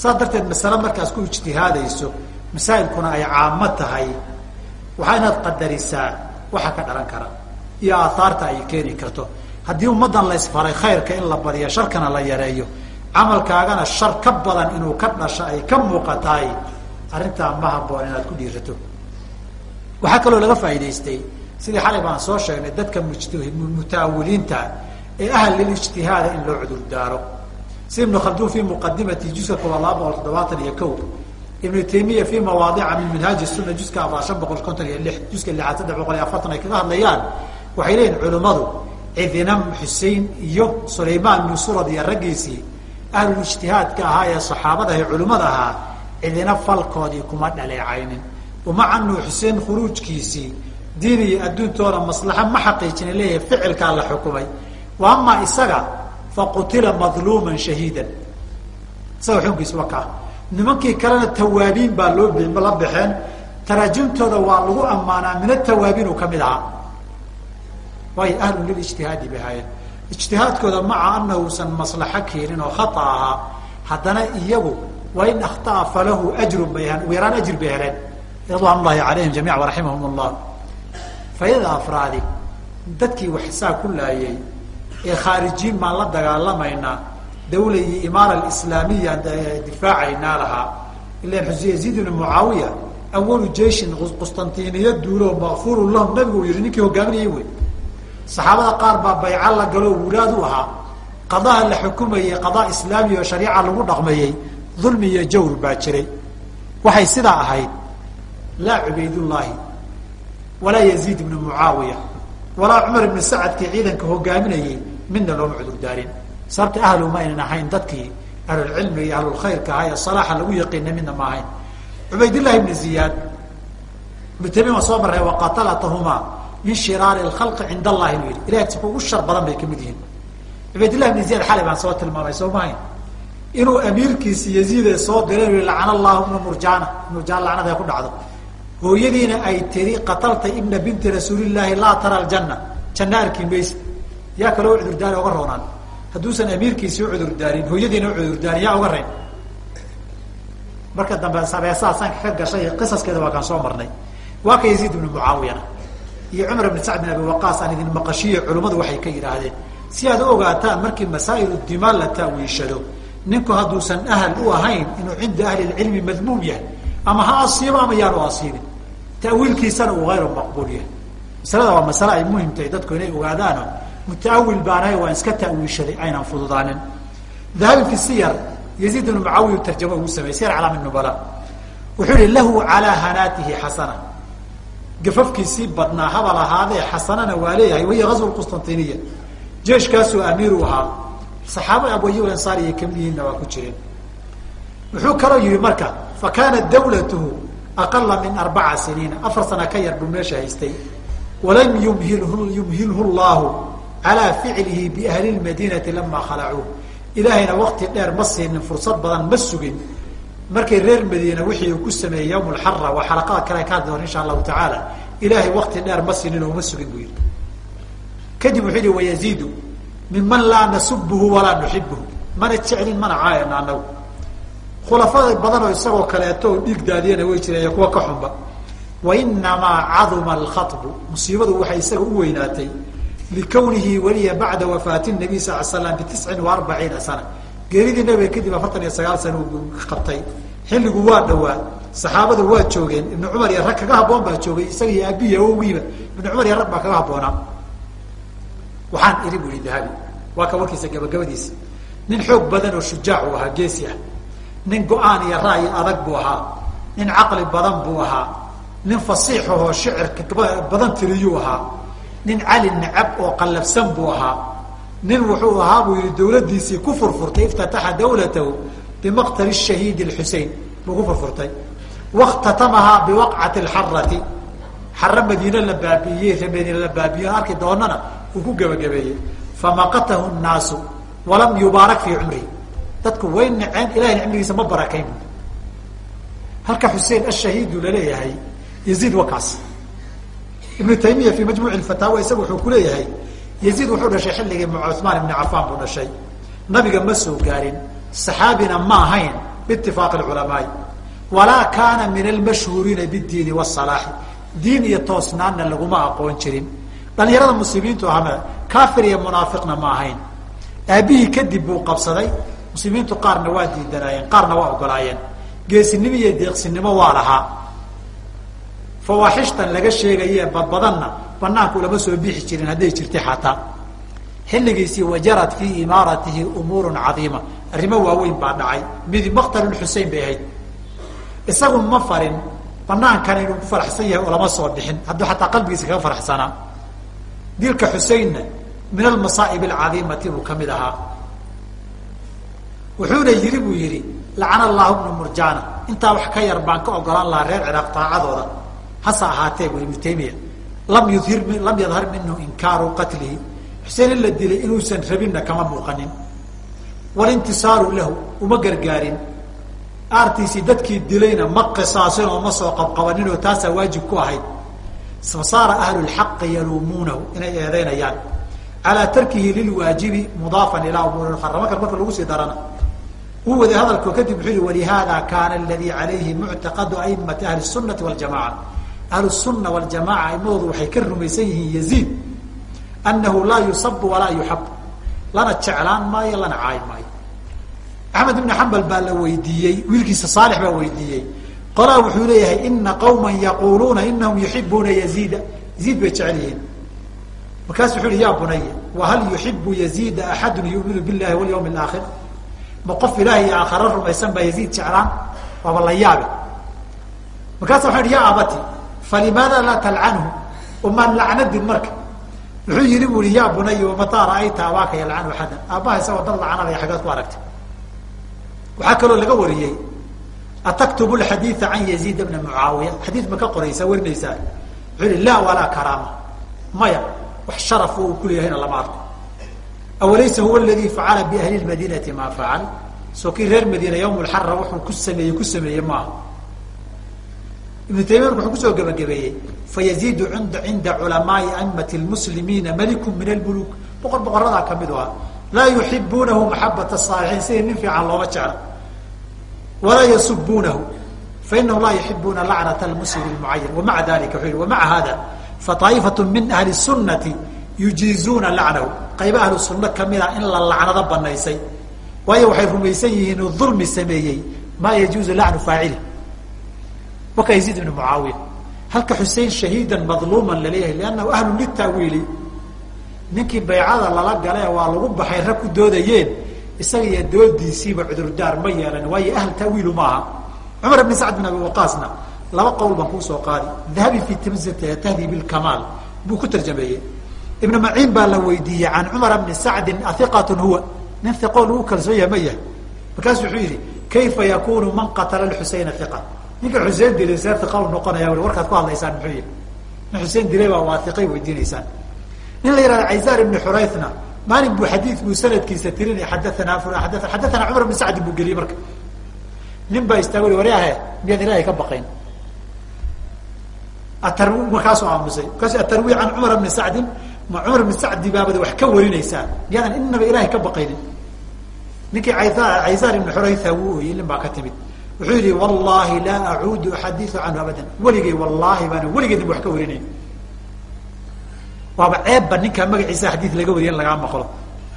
B: Saas darteed masale markaas ku ijtihaadayso masaa'ilkuna ay caamo tahay waxaa inaad qadarisaa waxa ka dhalan kara iyo aaaarta ay keeni karto. Haddii ummaddan la isfaray khayrka in la badiyo sharkana la yareeyo camalkaagana shar ka badan inuu ka dhasho ay ka muuqataay arrintaa ma haboon inaad ku dhiirato. Waxaa kaloo laga faa'idaystay sidii xalay baan soo sheegnay dadka mutaawiliinta ee ahl lilijtihaada in loo cudur daaro si ibnu khaldun fi muqadimati juska koobaad laba boqol toddobaatan iyo ko ibnu taymiya fi mawaadica min minhaaji suna juska afar shan boqol konton iyo lix juska lixaad saddex boqol iyo afartan ay kaga hadlayaan. Waxay leeyihiin culimmadu cidina xusein iyo sulaymaan ibnu surad iyo raggiisii ahlulijtihaadka ahaa ee saxaabada ee culimmada ahaa cidina falkoodii kuma dhaleecaynin. Umacanu xuseen khuruujkiisii diin iyo adduuntooda maslaxa ma xaqiijina leeyahay ficilkaa la xukumay. Wa amaa isaga faqutila madluuman shahiidan. Isaga xukunkiis wakaa nimankii kalena tawaabiin baa loo la baxeen taraajumtooda waa lagu ammaanaa min atawaabiin uu ka mid ahaa. Waayo ahlun lilijtihaadi bay ahaayeen. Ijtihaadkooda maca anahuusan maslaxo keenin oo khata ahaa haddana iyagu wain akhtaa falahu ajrun bay heleen ugu yaraan ajir bay heleen. Ridwaan ullahi calayhim jamiica waraximahum allah faydada afraadi dadkii waxsaa ku laayay ee khaarijiin baan la dagaalamaynaa dawla iyo imaara alislaamiya difaacaynaa lahaa ilan yaziid ibn mucaawiya awalu jeshin qustantiniya duulo makfurun lahum nabigu yihi ninkii hogaaminayay wey. Saxaabada qaar baa bayca la galo wulaad u ahaa. Qadaha la xukumayey qadaa islaamiya oo shariica lagu dhaqmayey dulmi iyo jawr baa jiray. Waxay sidaa ahayd laa cubaydullaahi walaa yaziid ibnu mucaawiya walaa cumar ibnu sacadkii ciidanka hogaaminayey midna looma cudurdaarin sababta ahlu ma aynan ahayn dadkii ahlulcilmiga iyo ahlulkhayrka ahaa ee salaaxa lagu yaqiina midna ma ahayn. Cubaydillahi ibni ziyaad ibnu tamiim waa soo marray waqatalatahumaa min shiraari lkhalqi cind allahi buu yihi ilahay si ugu shar badan bay ka mid yihiin. Cubaydillahi ibni ziyad xalay baan soo tilmaamay soo mahayn inuu amiirkiisi yaziide soo diray lacana allahu ibna murjaana murjaan lacnada ay ku dhacdo. Hooyadiina ay tiri qatalta ibna binti rasuulillaahi laa tara aljanna. Janna arki yaa kaloo cudurdaari oga roonaan hadduusan amiirkiisii ucudurdaarin hooyadiina ucudurdaarin yaa oga reyn marka dambe sabeesaa sanka ka gashay qisaskeeda waa kaan soo marnay. Waa ka yaziid ibnu mucaawiyana iyo cumar ibn sacd bin abi waqaas aan idin maqashiyo culimmadu waxay ka yidhaahdeen si aad u ogaataan markii masaa'il dimaal la taawiishado ninku hadduusan ahal u ahayn inuu cinda ahli lcilmi madmuum yahay ama ha asiibo ama yaanu asiibin ta'wiilkiisana uu hayru maqbuul yahay. Masalada waa masale ay muhiim tahay dadku inay ogaadaano mutaawil baanahay waan iska ta'wiishaday aynan fududaanin dahabi fi siyar yaziid ibnu mucaawiya tarjamo ugu sameeyey siyar calaam nubala wuxuu yihi lahu calaa hanaatihi xasana gafafkiisii badnaa habal ahaadee xasanana waa leeyahay wahiya gazw qustantiniya jeeshkaasuu amiir u ahaa saxaaba abwayi ansaariya ka mid yihiinna waa ku jireen wuxuu kaloo yihi marka fa dawlatuhu aqala min arbaca siniina afar sana ka yar buu meesha haystay walam yumhilhu llahu calaa ficlihi biahli lmadiinati lama khalacuu ilaahayna wakti dheer ma siinin fursad badan ma sugin markay reer madiina wixii uu ku sameeyey yawm lxara waa xalaqada kale ka hadli doona insha allahu tacaala ilaahay wakti dheer ma siinin oo ma sugin buu yihi kadib wuxuu yihi wayaziidu minman laa nasubuhu walaa nuxibuhu mana jeclin mana caayana anagu khulafada badanoo isagoo kaleeto oo dhiig daadiyana way jireen kuwa ka xunba wainamaa caduma alkhabu musiibadu waxay isaga u weynaatay likawnihi weliya bacda wafaati nabiy sal l slam bitiscin wa arbaciina sana geeridii nabiga kadib afartan iyo sagaal sana qabtay xilligu waa dhawaa saxaabadu waa joogeen ibnu cumar iyo rag kaga haboon baa joogay isaga iyo aabihi awogiiba ibnu cumar iyo rag baa kaga haboonaa waxaan iri bu ihi dahabi waa ka warkiisa gabagabadiisa nin xoog badan oo shujaac uu ahaa geesi ah nin go'aan iyo ra'yi adag buu ahaa nin caqli badan buu ahaa nin fasiixahoo shicirka badan tiriyuu ahaa nin cali nacab oo qallafsan buu ahaa. Nin wuxuu ahaa buu yihi dawladdiisii ku furfurtay iftataxa dawlatahu bimaqtali shahiid xusein buu ku furfurtay. Wakhtatamahaa biwaqcati lxarati xare madiine la baabi'iyey re madiine la baabiiye arki doonana uu ku gebagabeeyey famaqatahu nnaasu walam yubaarak fii cumrihi dadku way naceen ilahay cimrigiisa ma barakayn. Halka xusein ashahiidu la leeyahay yaziid wakaas ibnu taymiya fii majmuuci fataawa isaga wuxuu kuleeyahay yaziid wuxuu dhashay xilligii cuثmaan ibni cafaan buu dhashay nabiga ma soo gaarin saxaabina ma ahayn biitifaaqi culamaai walaa kaana min almashhuuriina bidiini wasalaaxi diin iyo toosnaanna laguma aqoon jirin. Dhalinyarada muslimiintu ahna kafir iyo munaafiqna ma ahayn. Aabihii kadib buu qabsaday muslimiintu qaarna waa diidanaayeen qaarna waa ogolaayeen geesinimo iyo deeqsinimo waa lahaa fawaaxishtan laga sheegaye badbadanna banaanku lama soo bixi jirin hadday jirtay xataa. Xilligiisii wajarad fii imaaratihi umuurun cadiima. Arrimo waaweyn baa dhacay. Mid maqtalulxusein bay ahayd. Isagu ma farin banaankan inuu ku faraxsan yahay oo lama soo bixin. Hadduu xataa qalbigiisa kaga faraxsanaa dilka xuseinna min almasaa'ib alcadiimati buu ka mid ahaa. Wuxuuna yiri buu yihi lacana allahu bnu murjana intaa wax ka yar baan ka ogolaan lahaa reer ciraaq taacadooda hase ahaatee bu ibnu taymiya lam yuhir lam yadhar minhu inkaaru qatlihi xuseen in la dilay inuusan rabinna kama muuqanin. Walintisaaru lahu uma gargaarin. Aartiisii dadkii dilayna ma qisaasin oo ma soo qabqabanin oo taasaa waajib ku ahayd. Fasaara ahlu lxaqi yaluumuunahu inay eedeynayaan. Calaa tarkihi lilwaajibi mudaafan ilaa umuuri muxarama marka lagu sii darana uu waday hadalko kadib wuxuu yihi walihada kaana aladii calayhi muctaqadu aimati ahli sunati waljamaca ahlu sunna waljamaca aimadoodu waxay ka rumaysan yihiin yaziid anahu laa yusabu walaa yuxab. Lana jeclaan maayo lana caayi maayo. Axmed ibn xambal baa la weydiiyey wiilkiisa saalix baa weydiiyey. Qolaa wuxuu leeyahay ina qawma yaquluuna inahum yuxibuuna yaziida. Yaziid bay jecel yihiin. Markaasu wuxu uhi ya bunaya wahal yuxibu yaziida axadun yuminu billahi walyawmi alaakhir ma qof ilahay iyo aakhara rumaysan baa yaziid jeclaan? Waaba la yaabe markaasa waxa ihi ya abati falimaada laa talcanhu umaan lacnadin marka wuxuu yihi bu i ya bunaya wamataa ra'ayta abaaka yalcanu axadan aabbaha isagoo dad lacanabaya xaggeed ku aragtay waxaa kaloo laga wariyey ataktubu xadiia can yaziid bna mucaawiya xadiid ma qoraysaa warinaysaa wuxuu yihi la walaa karaama maya wax sharaf uu kuleeyahayna lama arko awalaysa huwa aladi facala biahli lmadinati maa facal soo reer madiina yawm lxara wuxuu ku sameeyey ku sameeyey maaha ibnu taymiya marka wuxuu ku soo gebagabeeyey fayaziidu inda cinda culamaai aimati lmuslimiina maliku min almuluk boqor boqoradaa ka mid u ah laa yuxibuunahu maxabata saalixiin sidii nin fiican looma jeclo walaa yasubuunahu fainahum laa yuxibuuna lacnata lmuslim lmucayan wamaca dalika wuxuu yihi wamaca hada faطaa'ifatu min ahli sunati yujiizuuna lacnahu qayba ahlu sunno kamida in la lacnado banaysay waayo waxay rumaysan yihiin uu dulmi sameeyey maa yajuuzu lacnu faacili waka yaziid ibn mucaawiya. Halka xusein shahiidan madluuman la leeyahay liannahu ahlu litaawiili. Ninkii baycada lala gale waa lagu baxay rag ku doodayeen isaga iyo doodiisiiba cudurdaar ma yeelan waayo ahl taawiilu maaha cumar bn sacd bin abi waqaasna laba qowl baan kuusoo qaadi dahabi fi tahdiib lkamaal buu ku tarjameeyey. Ibn maciin baa la weydiiyey can cumar bni sacdin aiqatun huwa. Nin iqo lagu kalsoon yahay ma yahay. Markaasu wuxuu yihi kayfa yakunu man qatala xuseyna iqa ninka xuseen dilay see iqa u noqonaya warkaad ku hadlaysaan muxuu yihi nin xuseen dilay baa waa iqay weydiinaysaan. Nin la yihahda caysaar ibni xuraythna maalin buu xadiid buu sanadkiisa tirinay xadaanaa a xadaanaa cumar bni sacdin buu geliyey marka. Nin baa istaago waryahe miyaad ilaahay ka baqayn? Atar markaasuu aamusay. Markaasu atarwi can cumar bni sacdin ma cumar bni sacdi baabada wax ka warinaysaa miyaadan inaba ilaahay ka baqaynin? Ninkii caysaar ibni xuraytha wuu ooyey nin baa ka timid wuxuu yihi wallahi laa acuudu axadiu canhu abadan. Weligay wallahi baana weligeednba wax ka warinayn. Waaba ceebba ninkaa magaciisa xadiid laga wariya in lagaa maqlo.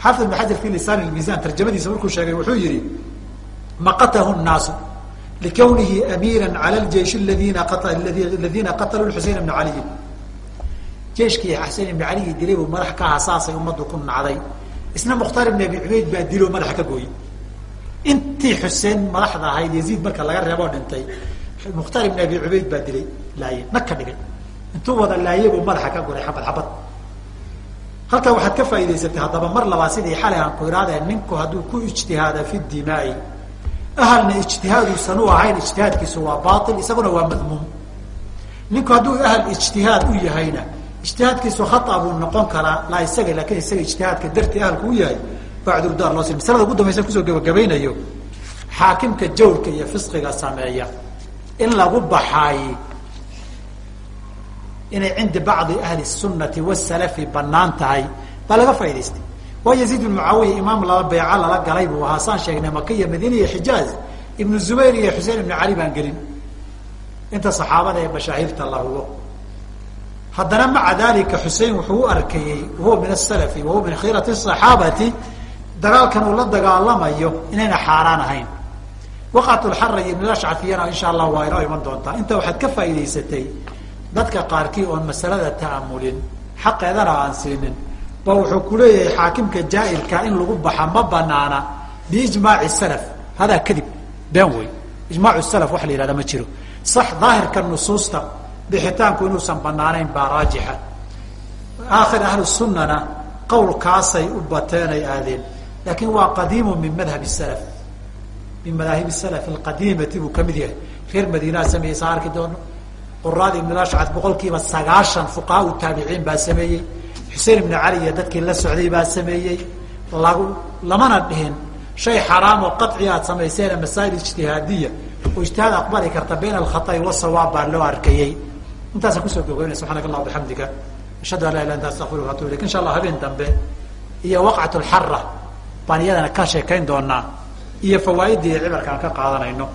B: Xaafid ibn xajar fi lisaan misan tarjamadiisa markuu sheegay wuxuu yihi maqatahu naasu likawnihi amiira cala ljeish ladina qataluu xusein ibna caliyin jeiskii xusein ibna caliyi dilay buu madax ka ahaa saasay ummaddu ku nacday. Isna mukhtaar ibn abi cubeyd baa dilo madaxa ka gooyey intii xuseen madaxda ahayd yaziid marka laga reeboo dhintay mukhtaar ibn abi cubeyd baa dilay laaye nag ka dhigay. Intuu wada laaye buu madaxa ka guray xabad xabad. Halkaa waxaad ka faa'idaysatay haddaba mar labaad sidii xalay aan ku idhahdee ninku hadduu ku ijtihaada fi dimaai. Ahalna ijtihaaduusan u ahayn ijtihaadkiisu waa bail isaguna waa madmuum. Ninku hadduu ahal ijtihaad u yahayna ijtihaadkiisu khata buu noqon karaa laa isaga laakin isaga ijtihaadka dartii ahalku u yahay baa cudurdaar loo silmi salada ugu dambaysan ku soo gabagabaynayo xaakimka jawrka iyo fisqiga sameeya in lagu baxaay inay cinda bacdi ahli sunati wasalafi bannaan tahay baa laga faa'idaystay. Waa yaziid bin mucaawiya imaam lala beeca lala galay buu ahaa saan sheegnay maka iyo madiina iyo xijaaz. Ibnu zubayr iyo xuseen ibnu cali baan gelin. Inta saxaabada ee mashaahiirta la hubo. Haddana maca dalika xusein wuxuu u arkayey wahuwa min asalafi wahuwa min khiirati saxaabati dagaalkan uu la dagaalamayo inayna xaaraan ahayn. Waqat lxara iyo ibn ashcafiyana insha allah waa inoo iman doontaa. Inta waxaad ka faa'idaysatay dadka qaarkii oon masalada ta'amulin xaqeedana aan siinin. Ba wuxuu kuleeyahay xaakimka jaairka in lagu baxa ma banaana biijmaaci salaf. Hadaa kadib been wey ijmaacu salaf waxa la yihahda ma jiro. Sax daahirka nusuusta bixitaanku inuusan banaanayn baa raajixa. Aakhir ahlu sunnana qawlkaasay u bateenay aadeen laakiin waa qadiimu min madhab salaf. Min madaahib salaf alqadiimati buu ka mid yahay. Reer madiinaa sameeyey saa arki doono. Quraadi ibn ashcad boqol sagaashan fuqahaa taabiciin baa sameeyey. Xusein ibn cali iyo dadkii la socday baa sameeyey. Lagu lamana dhihin shay xaraam oo qaci aad samayseena masaa'il ijtihaadiya. Oo ijtihaad aqbali karta bayna alkhaطa'i wasawaab baa loo arkayey. Intaasaan ku soo gogoynaya subxanak allah bixamdika ashhadu an laa ilah anta astaqfiruka atub ilayk. Insha allah habeen dambe iyo waqcat lxara baan iyadana ka sheekayn doonaa iyo fawaaidda iyo cibarka ka qaadanayno